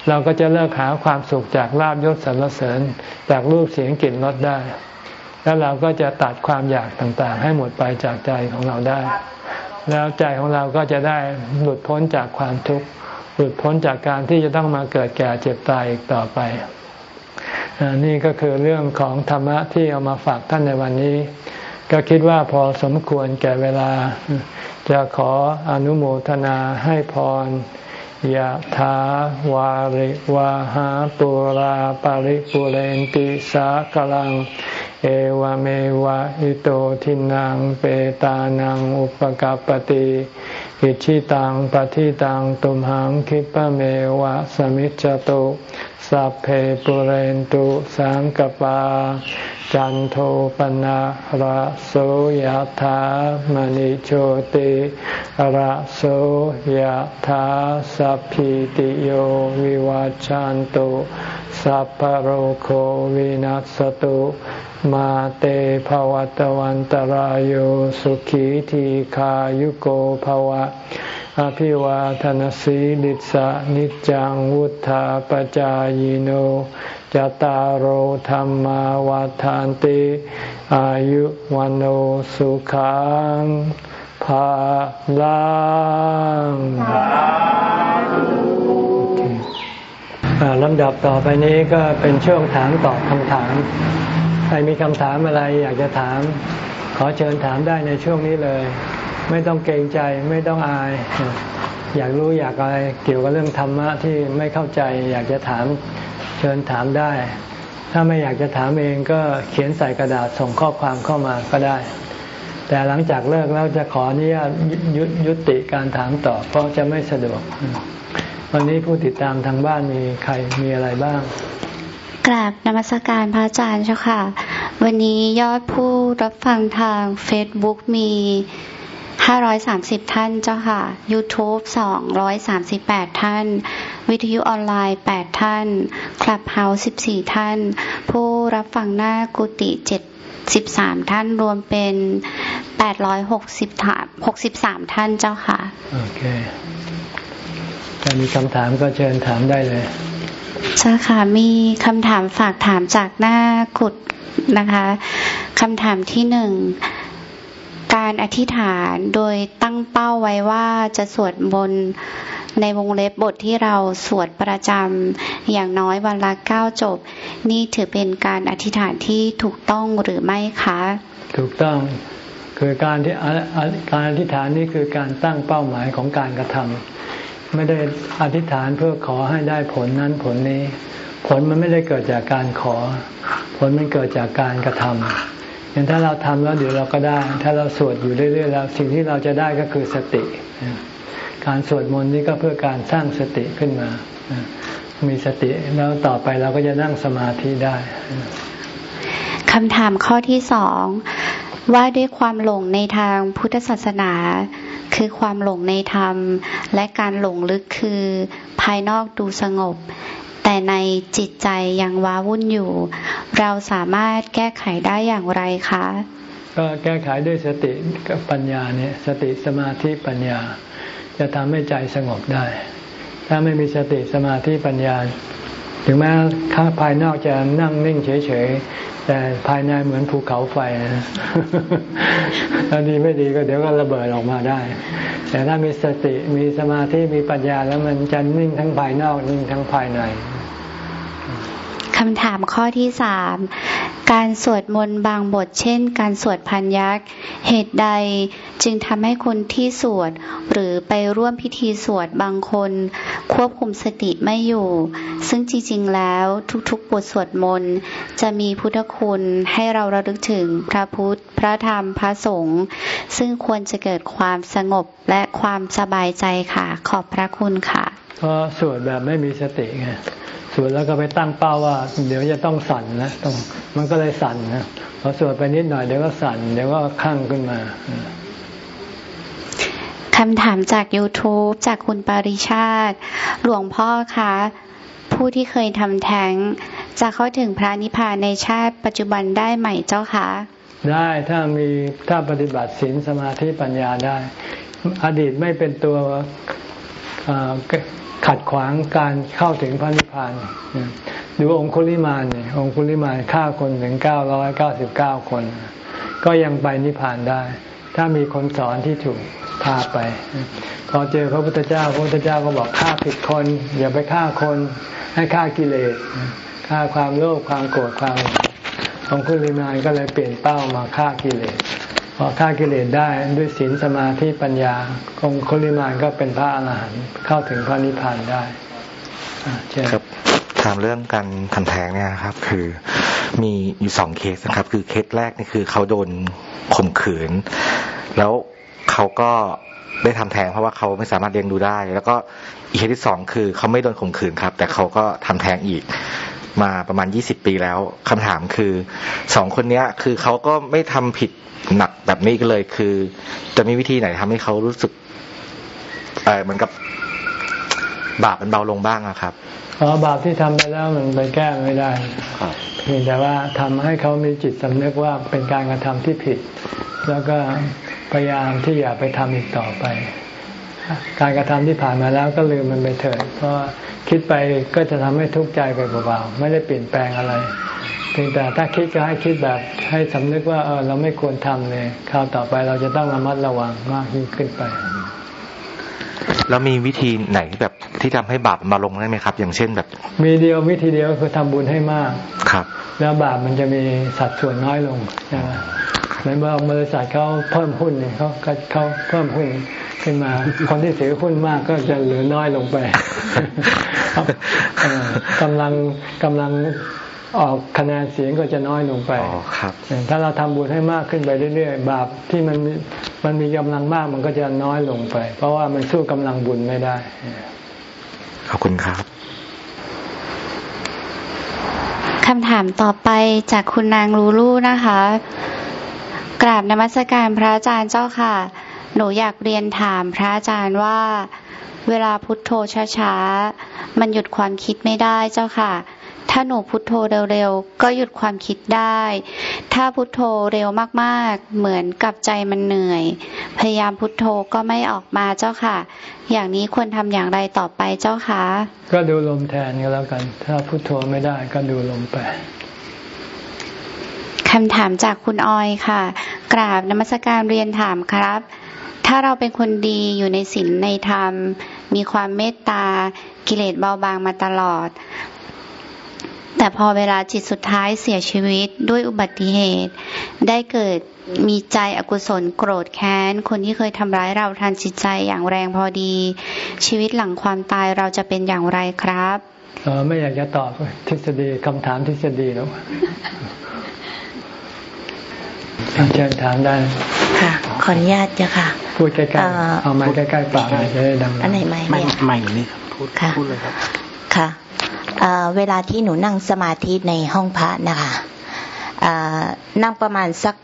เราก็จะเลิกหาความสุขจากลาบยศสรรเสริญ จากรูปเสียงกลิ่นรสได้ แล้วเราก็จะตัดความอยากต่างๆ ให้หมดไปจากใจของเราได้ แล้วใจของเราก็จะได้หลุดพ้นจากความทุกข์หลุดพ้นจากการที่จะต้องมาเกิดแก่เจ็บตายอีกต่อไป นี่ก็คือเรื่องของธรรมะที่เอามาฝากท่านในวันนี้ ก็คิดว่าพอสมควรแก่เวลา จะขออนุโมทนาให้พรยะถาวาริวาหาปุราปาริปุเรนติสากลัง เอวเมวะอิโตทินังเปตานังอุปกาปติอิชิตังปฏิตังตุมหังคิปะเมวะสมิจจตุ สัพเพปุเรนตุสังกปา จันโทปนะระโสยธามณิโชติระโสยธาสัพพิติโยวิวัจจันตุสัพพโรโควินัสตุมาเตภวัตวันตารโยสุขีทีขายุโกภวะ อภิวาทนสีลิสะนิจังวุธาปจายโนจตารโหธรรมวาทานติอายุวันโอสุขังภาลังลำดับต่อไปนี้ก็เป็นช่วงถามตอบคำถาม ใครมีคำถามอะไรอยากจะถาม ขอเชิญถามได้ในช่วงนี้เลย ไม่ต้องเกรงใจไม่ต้องอาย อยากรู้อยากอะไรเกี่ยวกับเรื่องธรรมะที่ไม่เข้าใจ อยากจะถามเชิญถามได้ ถ้าไม่อยากจะถามเองก็เขียนใส่กระดาษส่งข้อความเข้ามาก็ได้ แต่หลังจากเลิกแล้วจะขออนุญาตยยุติการถามต่อเพราะจะไม่สะดวก วันนี้ผู้ติดตามทางบ้านมีใครมีอะไรบ้างกราบนมัสการพระอาจารย์เจ้าค่ะ วันนี้ยอดผู้รับฟังทาง เฟซบุ๊กมี530ท่านเจ้าค่ะ YouTube 238ท่าน วิทยุออนไลน์8ท่าน คลับเฮาส์14ท่าน ผู้รับฟังหน้ากุฏิ73ท่านรวมเป็น860 63ท่านเจ้าค่ะ โอเค ถ้ามีคำถามก็เชิญถามได้เลยใช่ค่ะ มีคำถามฝากถามจากหน้ากุดนะคะคำถามที่หนึ่ง การอธิษฐานโดยตั้งเป้าไว้ว่าจะสวดบนในวงเล็บบทที่เราสวดประจำอย่างน้อยวันละเก้าจบ นี่ถือเป็นการอธิษฐานที่ถูกต้องหรือไม่คะ ถูกต้องคือการที่การอธิษฐานนี่คือการตั้งเป้าหมายของการกระทำไม่ได้อธิษฐานเพื่อขอให้ได้ผลนั้นผลนี้ ผลมันไม่ได้เกิดจากการขอ ผลมันเกิดจากการกระทำ อย่างถ้าเราทำแล้วเดี๋ยวเราก็ได้ ถ้าเราสวดอยู่เรื่อยๆแล้วสิ่งที่เราจะได้ก็คือสติ การสวดมนต์นี้ก็เพื่อการสร้างสติขึ้นมา มีสติแล้วต่อไปเราก็จะนั่งสมาธิได้คำถามข้อที่สองว่าด้วยความหลงในทางพุทธศาสนา คือความหลงในธรรม และการหลงลึกคือ ภายนอกดูสงบ แต่ในจิตใจยังว้าวุ่นอยู่ เราสามารถแก้ไขได้อย่างไรคะ ก็แก้ไขด้วยสติกับปัญญาเนี่ยสติสมาธิปัญญา จะทำให้ใจสงบได้ ถ้าไม่มีสติสมาธิปัญญา ถึงแม้ข้าภายนอกจะนั่งนิ่งเฉยๆ แต่ภายในเหมือนภูเขาไฟนะถ้วดีไม่ดีก็เดี๋ยวก็ระเบิดออกมาได้ แต่ถ้ามีสติมีสมาธิมีปัญญาแล้วมันจะนิ่งทั้งภายนอกนิ่งทั้งภายใน คำถามข้อที่สามการสวดมนต์บางบทเช่น การสวดพันยักษ์ เหตุใดจึงทำให้คนที่สวด หรือไปร่วมพิธีสวดบางคน ควบคุมสติไม่อยู่ ซึ่งจริงๆแล้วทุกๆบทสวดมนต์จะมีพุทธคุณให้เราระลึกถึงพระพุทธ พระธรรมพระสงฆ์ซึ่งควรจะเกิดความสงบและความสบายใจค่ะ ขอบพระคุณค่ะเพราะสวดแบบไม่มีสติไง วดแล้วก็ไปตั้งเป้าว่า เดี๋ยวจะต้องสั่นนะต้องมันก็เลยสั่นนะพอสวดไปนิดหน่อยเดี๋ยวก็สั่นเดี๋ยวก็ข้างขึ้นมาคำถามจาก YouTube จากคุณปาริชาติ หลวงพ่อคะ ผู้ที่เคยทำแท้ง จะเข้าถึงพระนิพพานในชาติปัจจุบันได้ไหมเจ้าคะ ได้ถ้ามีถ้าปฏิบัติศีลสมาธิปัญญาได้ อดีตไม่เป็นตัว ขัดขวางการเข้าถึงพระนิพพานดูองคุลิมานเนี่ยองคุลิมานฆ่าคนถึงเก้าร้อยเก้าสิบเก้าคน ก็ยังไปนิพพานได้ ถ้ามีคนสอนที่ถูกพาไป พอเจอพระพุทธเจ้า พระพุทธเจ้าก็บอกฆ่าผิดคน อย่าไปฆ่าคนให้ฆ่ากิเลสฆ่าความโลภความโกรธความองคุลิมานก็เลยเปลี่ยนเป้ามาฆ่ากิเลส พอฆ่ากิเลสได้ด้วยศีลสมาธิปัญญาองคุลิมานก็เป็นพระอรหันต์เข้าถึงพระนิพพานได้ครับถามเรื่องการทำแท้งเนี่ยครับ คือมีอยู่สองเคสนะครับ คือเคสแรกนี่คือเขาโดนข่มขืน แล้วเขาก็ได้ทำแท้งเพราะว่าเขาไม่สามารถเลี้ยงดูได้ แล้วก็อีกเคสที่สองคือเขาไม่โดนข่มขืนครับ แต่เขาก็ทำแท้งอีกมาประมาณยี่สิบปีแล้วคำถามคือสองคนนี้คือเขาก็ไม่ทำผิด หนักแบบนี้ก็เลยคือ จะมีวิธีไหนทำให้เขารู้สึกเออเหมือนกับบาปมันเบาลงบ้างอะครับอ๋อบาปที่ทำไปแล้วมันไปแก้ไม่ได้เพียงแต่ว่าทำให้เขามีจิตสำนึกว่าเป็นการกระทำที่ผิด แล้วก็พยายามที่อย่าไปทำอีกต่อไป การกระทำที่ผ่านมาแล้วก็ลืมมันไปเถิดเพราะคิดไปก็จะทำให้ทุกข์ใจไปเบาๆไม่ได้เปลี่ยนแปลงอะไร เพียงแต่ถ้าคิดก็ให้คิดแบบให้สำนึกว่าเออเราไม่ควรทำเลยคราวต่อไปเราจะต้องระมัดระวังมากยิ่งขึ้นไป แล้วมีวิธีไหนแบบที่ทำให้บาปมาลงได้ไหมครับ อย่างเช่นแบบ มีเดียววิธีเดียวคือทำบุญให้มากครับ แล้วบาปมันจะมีสัดส่วนน้อยลงใช่ไหมเหมือนว่าบริษัทเขาเพิ่มหุ้นเนี่ยเขาเขาเพิ่มหุ้นขึ้นมา คนที่ถือหุ้นมากก็จะเหลือน้อยลงไปกำลังกำลัง ออกคะแนนเสียงก็จะน้อยลงไปถ้าเราทำบุญให้มากขึ้นไปเรื่อยๆ บาปที่มันมันมีกำลังมากมันก็จะน้อยลงไป เพราะว่ามันสู้กำลังบุญไม่ได้ ขอบคุณครับคำถามต่อไปจากคุณนางรูลูนะคะ กราบนมัสการพระอาจารย์เจ้าค่ะ หนูอยากเรียนถามพระอาจารย์ว่า เวลาพุทโธช้าๆ มันหยุดความคิดไม่ได้เจ้าค่ะ ถ้าหนูพุทโธเร็วๆ ก็หยุดความคิดได้ ถ้าพุทโธเร็วมากๆ เหมือนกับใจมันเหนื่อย พยายามพุทโธก็ไม่ออกมาเจ้าค่ะ อย่างนี้ควรทำอย่างไรต่อไปเจ้าคะ ก็ดูลมแทนก็แล้วกัน ถ้าพุทโธไม่ได้ก็ดูลมไปคำถามจากคุณออยค่ะ กราบนมัสการเรียนถามครับ ถ้าเราเป็นคนดีอยู่ในศีลในธรรม มีความเมตตา กิเลสเบาบางมาตลอด แต่พอเวลาจิตสุดท้ายเสียชีวิตด้วยอุบัติเหตุ ได้เกิดมีใจอกุศลโกรธแค้น คนที่เคยทำร้ายเราทางจิตใจอย่างแรงพอดี ชีวิตหลังความตายเราจะเป็นอย่างไรครับเออไม่อยากจะตอบทฤษฎีคำถามทฤษฎีแล้วเชิญถามได้ค่ะ ขออนุญาตจ้ะค่ะ พูดใกล้ๆเอาไม้ใกล้ๆปากจะได้ดังอันไหนไม้ไม่ไม่นี่ครับพูดพูดเลยครับค่ะ เวลาที่หนูนั่งสมาธิในห้องพระนะคะนั่งประมาณสัก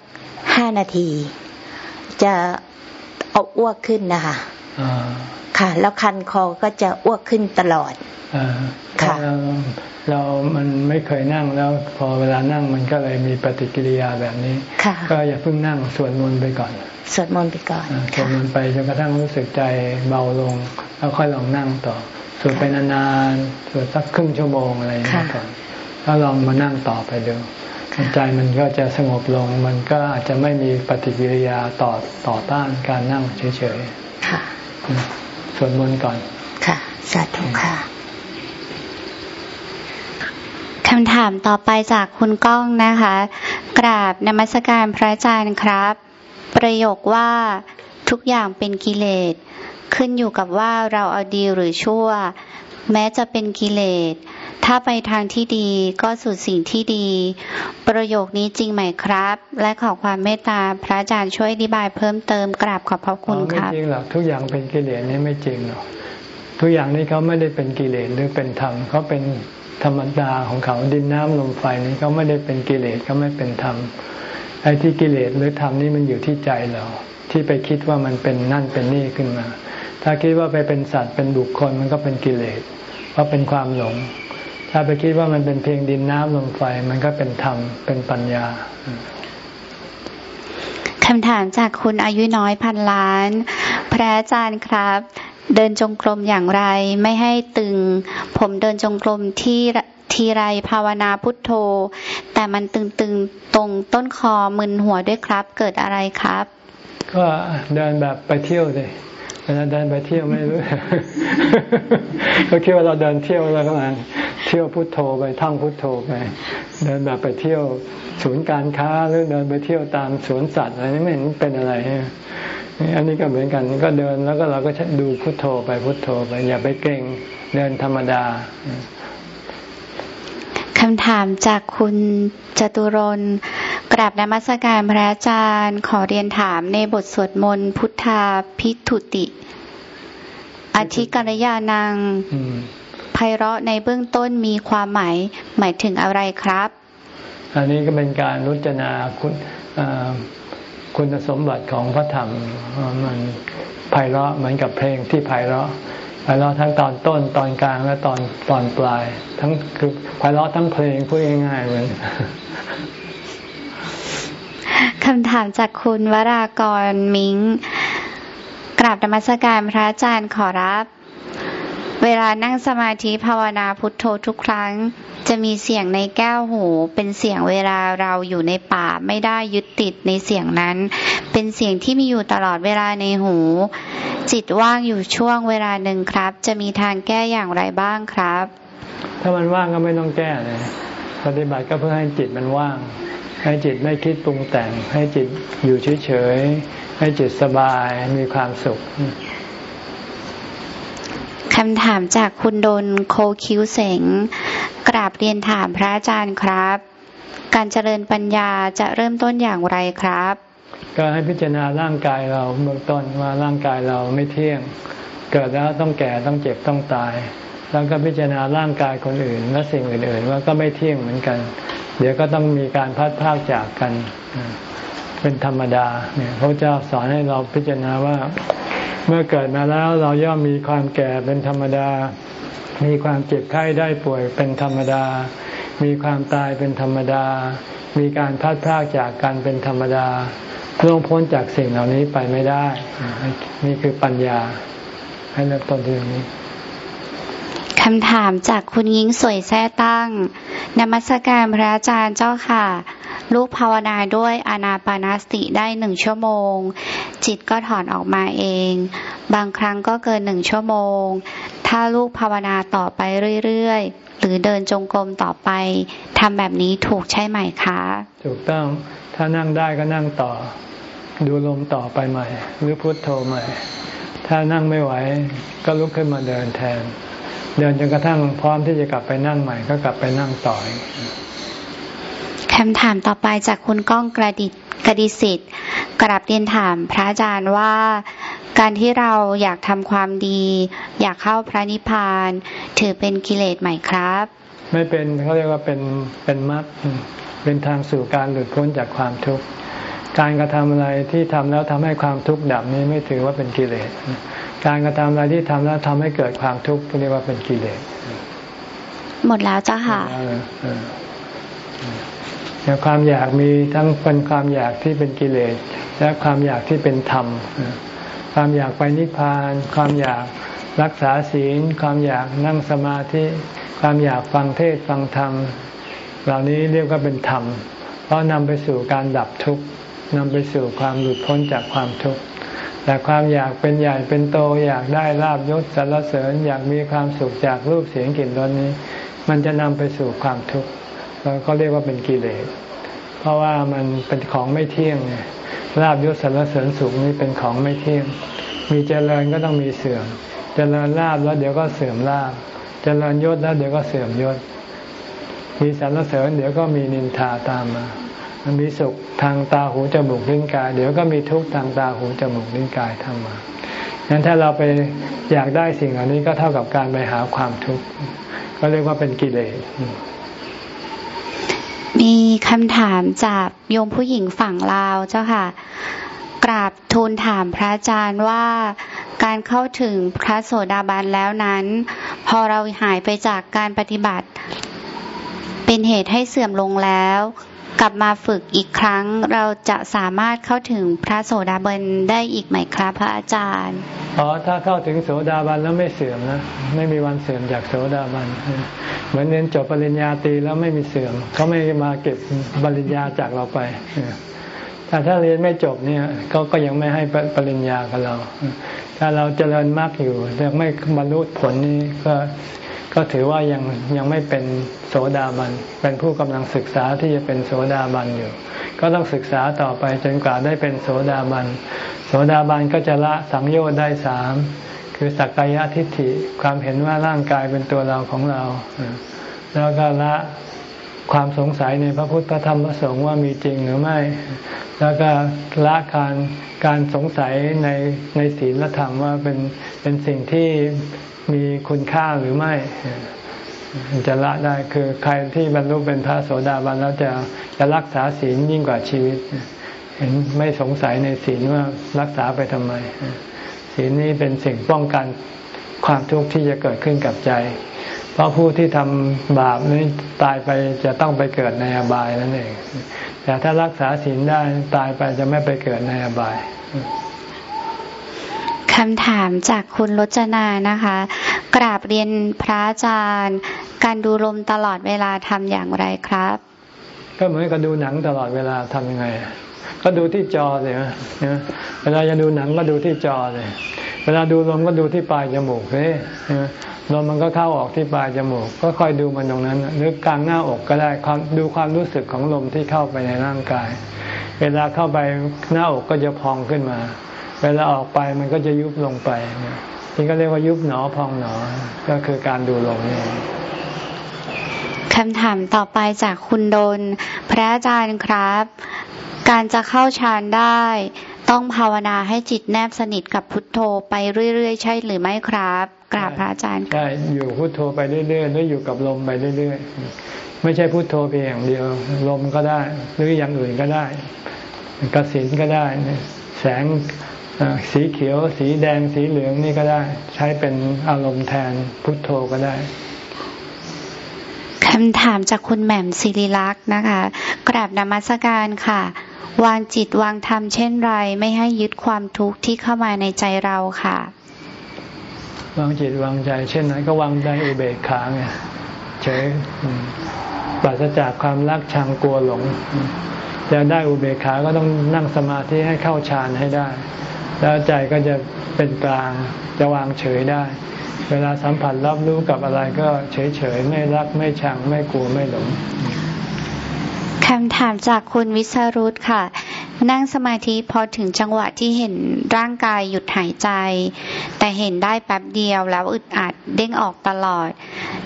ห้านาที จะเอาอ้วกขึ้นนะคะค่ะ แล้วคันคอก็จะอ้วกขึ้นตลอดค่ะ เรา มันไม่เคยนั่งแล้ว พอเวลานั่งมันก็เลยมีปฏิกิริยาแบบนี้ ก็อย่าเพิ่งนั่งสวดมนต์ไปก่อน สวดมนต์ไปก่อน สวดมนต์ไปจนกระทั่งรู้สึกใจเบาลง แล้วค่อยลองนั่งต่อส วดไปนานๆสวดสักครึ่งชั่วโมงอะไรอย่างนี้ก่อนแล้วลองมานั่งต่อไปดูใจมันก็จะสงบลง มันก็อาจจะไม่มีปฏิกิริยาต่อต่อต้านการนั่งเฉยๆสวดมนต์ก่อน ค่ะ สาธุค่ะคำถามต่อไปจากคุณก้องนะคะ กราบนมัสการพระอาจารย์ครับ ประโยคว่าทุกอย่างเป็นกิเลส ขึ้นอยู่กับว่าเราเอาดีหรือชั่ว แม้จะเป็นกิเลส ถ้าไปทางที่ดีก็สู่สิ่งที่ดี ประโยคนี้จริงไหมครับ และขอความเมตตาพระอาจารย์ช่วยอธิบายเพิ่มเติมกราบขอบพระคุณครับไม่จริงหรอกทุกอย่างเป็นกิเลสนี่ไม่จริงหรอกทุกอย่างนี้เขาไม่ได้เป็นกิเลสหรือเป็นธรรมเขาเป็นธรรมดาของเขาดินน้ำลมไฟนี้เขาไม่ได้เป็นกิเลสเขาไม่เป็นธรรมไอ้ที่กิเลสหรือธรรมนี่มันอยู่ที่ใจเรา ที่ไปคิดว่ามันเป็นนั่นเป็นนี่ขึ้นมา ถ้าคิดว่าไปเป็นสัตว์เป็นบุคคลมันก็เป็นกิเลสเพราะเป็นความหลง ถ้าไปคิดว่ามันเป็นเพียงดินน้ำลมไฟมันก็เป็นธรรมเป็นปัญญาคำถามจากคุณอายุน้อยพันล้าน พระอาจารย์ครับ เดินจงกรมอย่างไรไม่ให้ตึง ผมเดินจงกรมที่ทีไรภาวนาพุทโธ แต่มันตึงๆตตรงต้นคอมึนหัวด้วยครับ เกิดอะไรครับ ก็เดินแบบไปเที่ยวเลย เวลาเดินไปเที่ยวไม่รู้ก็คิดว่าเราเดินเที่ยวแล้วก็มาเที่ยวพุทโธไปท่องพุทโธไป เดินแบบไปเที่ยวศูนย์การค้าหรือเดินไปเที่ยวตามสวนสัตว์อะไรนี่ไม่เห็นเป็นอะไรอันนี้ก็เหมือนกันก็เดินแล้วก็เราก็ดูพุทโธไปพุทโธไปอย่าไปเก่งเดินธรรมดาคำถามจากคุณจตุรน กราบนมัสการพระอาจารย์ขอเรียนถามในบทสวดมนต์พุทธาพิทุติอธิกัลยานังไพเราะในเบื้องต้นมีความหมายหมายถึงอะไรครับ อันนี้ก็เป็นการรุจนาคุณคุณสมบัติของพระธรรมมันไพเราะเหมือนกับเพลงที่ไพเราะไพเราะทั้งตอนต้นตอนกลางและตอนตอนปลาย ทั้งคือไพเราะทั้งเพลงพูดง่ายๆเหมือน คำถามจากคุณวรากรมิงกราบธรรมสการพระอาจารย์ขอรับ เวลานั่งสมาธิภาวนาพุทโธทุกครั้ง จะมีเสียงในแก้วหู เป็นเสียงเวลาเราอยู่ในป่าไม่ได้ยึดติดในเสียงนั้น เป็นเสียงที่มีอยู่ตลอดเวลาในหู จิตว่างอยู่ช่วงเวลาหนึ่งครับ จะมีทางแก้อย่างไรบ้างครับ ถ้ามันว่างก็ไม่ต้องแก้เลยปฏิบัติก็เพื่อให้จิตมันว่าง ให้จิตไม่คิดปรุงแต่ง ให้จิตอยู่เฉยๆ ให้จิตสบายมีความสุขคำถามจากคุณดนโคคิวเสงกราบเรียนถามพระอาจารย์ครับ การเจริญปัญญาจะเริ่มต้นอย่างไรครับ ก็ให้พิจารณาร่างกายเราเบื้องต้นว่าร่างกายเราไม่เที่ยง เกิดแล้วต้องแก่ต้องเจ็บต้องตาย แล้วก็พิจารณาร่างกายคนอื่น และสิ่งอื่นๆว่าก็ไม่เที่ยงเหมือนกัน เดี๋ยวก็ต้องมีการพัดพากจากกัน เป็นธรรมดาเนี่ยพระเจ้าสอนให้เราพิจารณาว่าเมื่อเกิดมาแล้วเราย่อมมีความแก่เป็นธรรมดา มีความเจ็บไข้ได้ป่วยเป็นธรรมดา มีความตายเป็นธรรมดา มีการพัดพากจากกันเป็นธรรมดาล่วงพ้นจากสิ่งเหล่านี้ไปไม่ได้ นี่คือปัญญา ให้เริ่มต้นที่ตรงนี้ คำถามจากคุณยิ้งสวยแท้ตั้ง นมัสการพระอาจารย์เจ้าค่ะ ลูกภาวนาด้วยอานาปานาสติได้หนึ่งชั่วโมง จิตก็ถอนออกมาเอง บางครั้งก็เกินหนึ่งชั่วโมง ถ้าลูกภาวนาต่อไปเรื่อยๆ หรือเดินจงกรมต่อไปทำแบบนี้ถูกใช่ไหมคะ ถูกต้อง ถ้านั่งได้ก็นั่งต่อ ดูลมต่อไปใหม่ หรือพุทโธใหม่ ถ้านั่งไม่ไหวก็ลุกขึ้นมาเดินแทน เดินจนกระทั่งพร้อมที่จะกลับไปนั่งใหม่ก็กลับไปนั่งต่อคำถามต่อไปจากคุณก้องกระดิษกระดิสิทธิ์กราบเรียนถามพระอาจารย์ว่าการที่เราอยากทำความดี อยากเข้าพระนิพพาน ถือเป็นกิเลสไหมครับ ไม่เป็นเขาเรียกว่าเป็นเป็นมรรคเป็นทางสู่การหลุดพ้นจากความทุกข์การกระทำอะไรที่ทำแล้วทำให้ความทุกข์ดับนี้ไม่ถือว่าเป็นกิเลส การกระทำอะไรที่ทำแล้วทำให้เกิดความทุกข์เรียกว่าเป็นกิเลสหมดแล้วจ้าค่ะแต่ความอยากมีทั้งเป็นความอยากที่เป็นกิเลสและความอยากที่เป็นธรรม ความอยากไปนิพพาน ความอยากรักษาศีล ความอยากนั่งสมาธิ ความอยากฟังเทศฟังธรรม เหล่านี้เรียกว่าเป็นธรรม เพราะนำไปสู่การดับทุกข์นำไปสู่ความหลุดพ้นจากความทุกข์ แต่ความอยากเป็นใหญ่เป็นโตอยากได้ลาบยศสรรเสริญอยากมีความสุขจากรูปเสียงกลิ่นรสนี้ มันจะนำไปสู่ความทุกข์เราก็เรียกว่าเป็นกิเลส เพราะว่ามันเป็นของไม่เที่ยงไงลาบยศสารเสริญสุขนี่เป็นของไม่เที่ยง มีเจริญก็ต้องมีเสื่อม เจริญลาบแล้วเดี๋ยวก็เสื่อมลาบ เจริญยศแล้วเดี๋ยวก็เสื่อมยศ มีสรรเสริญเดี๋ยวก็มีนินทาตามมา มันมีสุขทางตาหูจมูกลิ้นกาย เดี๋ยวก็มีทุกข์ทางตาหูจมูกลิ้นกายทำมางั้นถ้าเราไปอยากได้สิ่งเหล่านี้ก็เท่ากับการไปหาความทุกข์ก็เรียกว่าเป็นกิเลสมีคำถามจากโยมผู้หญิงฝั่งลาวเจ้าค่ะ กราบทูลถามพระอาจารย์ว่าการเข้าถึงพระโสดาบันแล้วนั้น พอเราหายไปจากการปฏิบัติ เป็นเหตุให้เสื่อมลงแล้ว กลับมาฝึกอีกครั้งเราจะสามารถเข้าถึงพระโสดาบันได้อีกไหมครับพระอาจารย์อ๋อถ้าเข้าถึงโสดาบันแล้วไม่เสื่อมนะไม่มีวันเสื่อมจากโสดาบันเหมือนเรียนจบปริญญาตรีแล้วไม่มีเสื่อมเขาไม่มาเก็บปริญญาจากเราไปแต่ถ้าเรียนไม่จบเนี่ยเขาก็ยังไม่ให้ปริญญากับเรา ถ้าเราเจริญมากอยู่ยังไม่บรรลุผลนี้ก็ ก็ถือว่ายังยังไม่เป็นโสดาบัน เป็นผู้กำลังศึกษาที่จะเป็นโสดาบันอยู่ ก็ต้องศึกษาต่อไปจนกว่าได้เป็นโสดาบัน โสดาบันก็จะละสังโยชน์ได้สาม คือสักกายทิฏฐิความเห็นว่าร่างกายเป็นตัวเราของเรา แล้วก็ละความสงสัยในพระพุทธพระธรรมพระสงฆ์ว่ามีจริงหรือไม่ แล้วก็ละการการสงสัยในในศีลธรรมว่าเป็นเป็นสิ่งที่ มีคุณค่าหรือไม่จะละได้คือใครที่บรรลุเป็นพระโสดาบันแล้วจะจะรักษาศีลยิ่งกว่าชีวิต เห็นไม่สงสัยในศีลว่ารักษาไปทำไม ศีลนี้เป็นสิ่งป้องกันความทุกข์ที่จะเกิดขึ้นกับใจ เพราะผู้ที่ทำบาปนี้ตายไปจะต้องไปเกิดในอบายนั่นเองแต่ถ้ารักษาศีลได้ตายไปจะไม่ไปเกิดในอบาย คำถามจากคุณรจนานะคะ กราบเรียนพระอาจารย์ การดูลมตลอดเวลาทำอย่างไรครับ ก็เหมือนกับดูหนังตลอดเวลาทำยังไง ก็ดูที่จอเลยนะเวลาจะดูหนังก็ดูที่จอเลย เวลาดูลมก็ดูที่ปลายจมูกเลยลมมันก็เข้าออกที่ปลายจมูก ก็คอยดูมันตรงนั้น หรือกลางหน้าอกก็ได้ดูความรู้สึกของลมที่เข้าไปในร่างกาย เวลาเข้าไปหน้าอกก็จะพองขึ้นมา เวลาออกไปมันก็จะยุบลงไปนี่ก็เรียกว่ายุบหนอพองหนอ ก็คือการดูลมนี่คำถามต่อไปจากคุณโดน พระอาจารย์ครับ การจะเข้าฌานได้ ต้องภาวนาให้จิตแนบสนิทกับพุทโธไปเรื่อย ๆ ใช่หรือไม่ครับกราบพระอาจารย์ใช่อยู่พุทโธไปเรื่อยๆหรืออยู่กับลมไปเรื่อยๆไม่ใช่พุทโธเพียงอย่างเดียวลมก็ได้ หรืออย่างอื่นก็ได้กสินก็ได้แสง สีเขียว สีแดงสีเหลืองนี่ก็ได้ ใช้เป็นอารมณ์แทนพุทโธก็ได้คำถามจากคุณแหม่มศิริลักษ์นะคะ กราบนมัสการค่ะ วางจิตวางธรรมเช่นไร ไม่ให้ยึดความทุกข์ที่เข้ามาในใจเราค่ะ วางจิตวางใจ เช่นนั้นก็วางได้อุเบกขาไงเฉยปราศจากความรักชังกลัวหลงจะได้อุเบกขาก็ต้องนั่งสมาธิให้เข้าฌานให้ได้ แล้วใจก็จะเป็นกลางจะวางเฉยได้ เวลาสัมผัสรับรู้กับอะไรก็เฉยเฉยไม่รักไม่ชังไม่กลัวไม่หลงคำถามจากคุณวิสรุตค่ะ นั่งสมาธิพอถึงจังหวะที่เห็นร่างกายหยุดหายใจ แต่เห็นได้แป๊บเดียวแล้วอึดอัดเด้งออกตลอด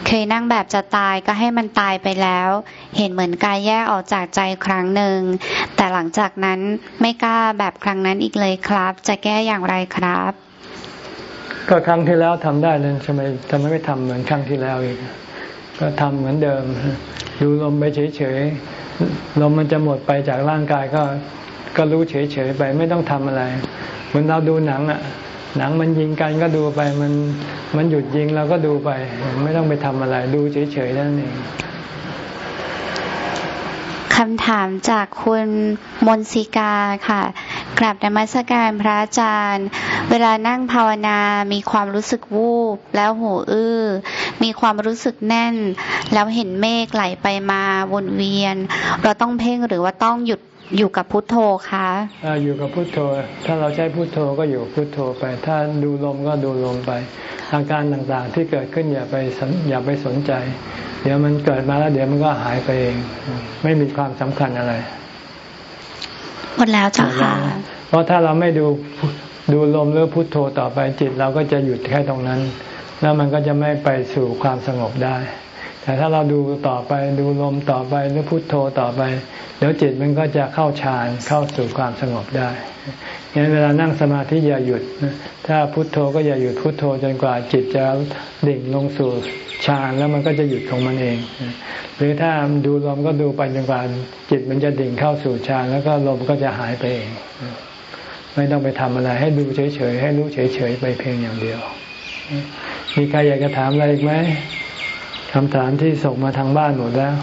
เคยนั่งแบบจะตายก็ให้มันตายไปแล้ว เห็นเหมือนกายแยกออกจากใจครั้งหนึ่ง แต่หลังจากนั้นไม่กล้าแบบครั้งนั้นอีกเลยครับ จะแก้อย่างไรครับ ก็ครั้งที่แล้วทำได้เลยทำไมทำไมไม่ทำเหมือนครั้งที่แล้วอีกก็ทำเหมือนเดิมดูลมไปเฉยลมมันจะหมดไปจากร่างกายก็ ก็รู้เฉยๆไปไม่ต้องทำอะไร เหมือนเราดูหนังอะหนังมันยิงกันก็ดูไปมันมันหยุดยิงเราก็ดูไป ไม่ต้องไปทำอะไร ดูเฉยๆนั่นเองคำถามจากคุณมนสิกาค่ะกราบนมัสการพระอาจารย์ เวลานั่งภาวนามีความรู้สึกวูบแล้วหูอื้อ มีความรู้สึกแน่น แล้วเห็นเมฆไหลไปมาวนเวียน เราต้องเพ่งหรือว่าต้องหยุด อยู่กับพุทโธคะอยู่กับพุทโธ ถ้าเราใช้พุทโธก็อยู่พุทโธไป ถ้าดูลมก็ดูลมไป อาการต่างๆที่เกิดขึ้นอย่าไปอย่าไปสนใจ เดี๋ยวมันเกิดมาแล้วเดี๋ยวมันก็หายไปเอง ไม่มีความสำคัญอะไรหมดแล้วจ้ะค่ะ เพราะถ้าเราไม่ดูดูลมหรือพุทโธต่อไปจิตเราก็จะหยุดแค่ตรงนั้น แล้วมันก็จะไม่ไปสู่ความสงบได้ แต่ถ้าเราดูต่อไปดูลมต่อไปหรือพุทโธต่อไป เดี๋ยวจิตมันก็จะเข้าฌานเข้าสู่ความสงบได้งั้นเวลานั่งสมาธิอย่าหยุด ถ้าพุทโธก็อย่าหยุดพุทโธจนกว่าจิตจะดิ่งลงสู่ฌานแล้วมันก็จะหยุดของมันเอง หรือถ้าดูลมก็ดูไปจนกว่าจิตมันจะดิ่งเข้าสู่ฌานแล้วก็ลมก็จะหายไปเอง ไม่ต้องไปทำอะไรให้ดูเฉยๆให้รู้เฉยๆไปเพียงอย่างเดียว มีใครอยากจะถามอะไรอีกไหม คำถามที่ส่งมาทางบ้านหมดแล้ว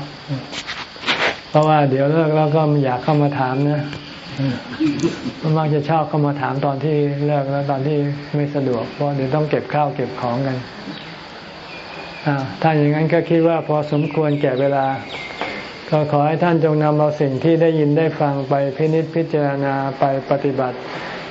เพราะว่าเดี๋ยวเลิกแล้วก็อยากเข้ามาถามนะมันมักจะชอบเข้ามาถามตอนที่เลิกแล้วตอนที่ไม่สะดวก เพราะเดี๋ยวต้องเก็บข้าวเก็บของกันถ้าอย่างนั้นก็คิดว่าพอสมควรแก่เวลา ก็ขอให้ท่านจงนำเอาสิ่งที่ได้ยินได้ฟังไปพินิจพิจารณาไปปฏิบัติ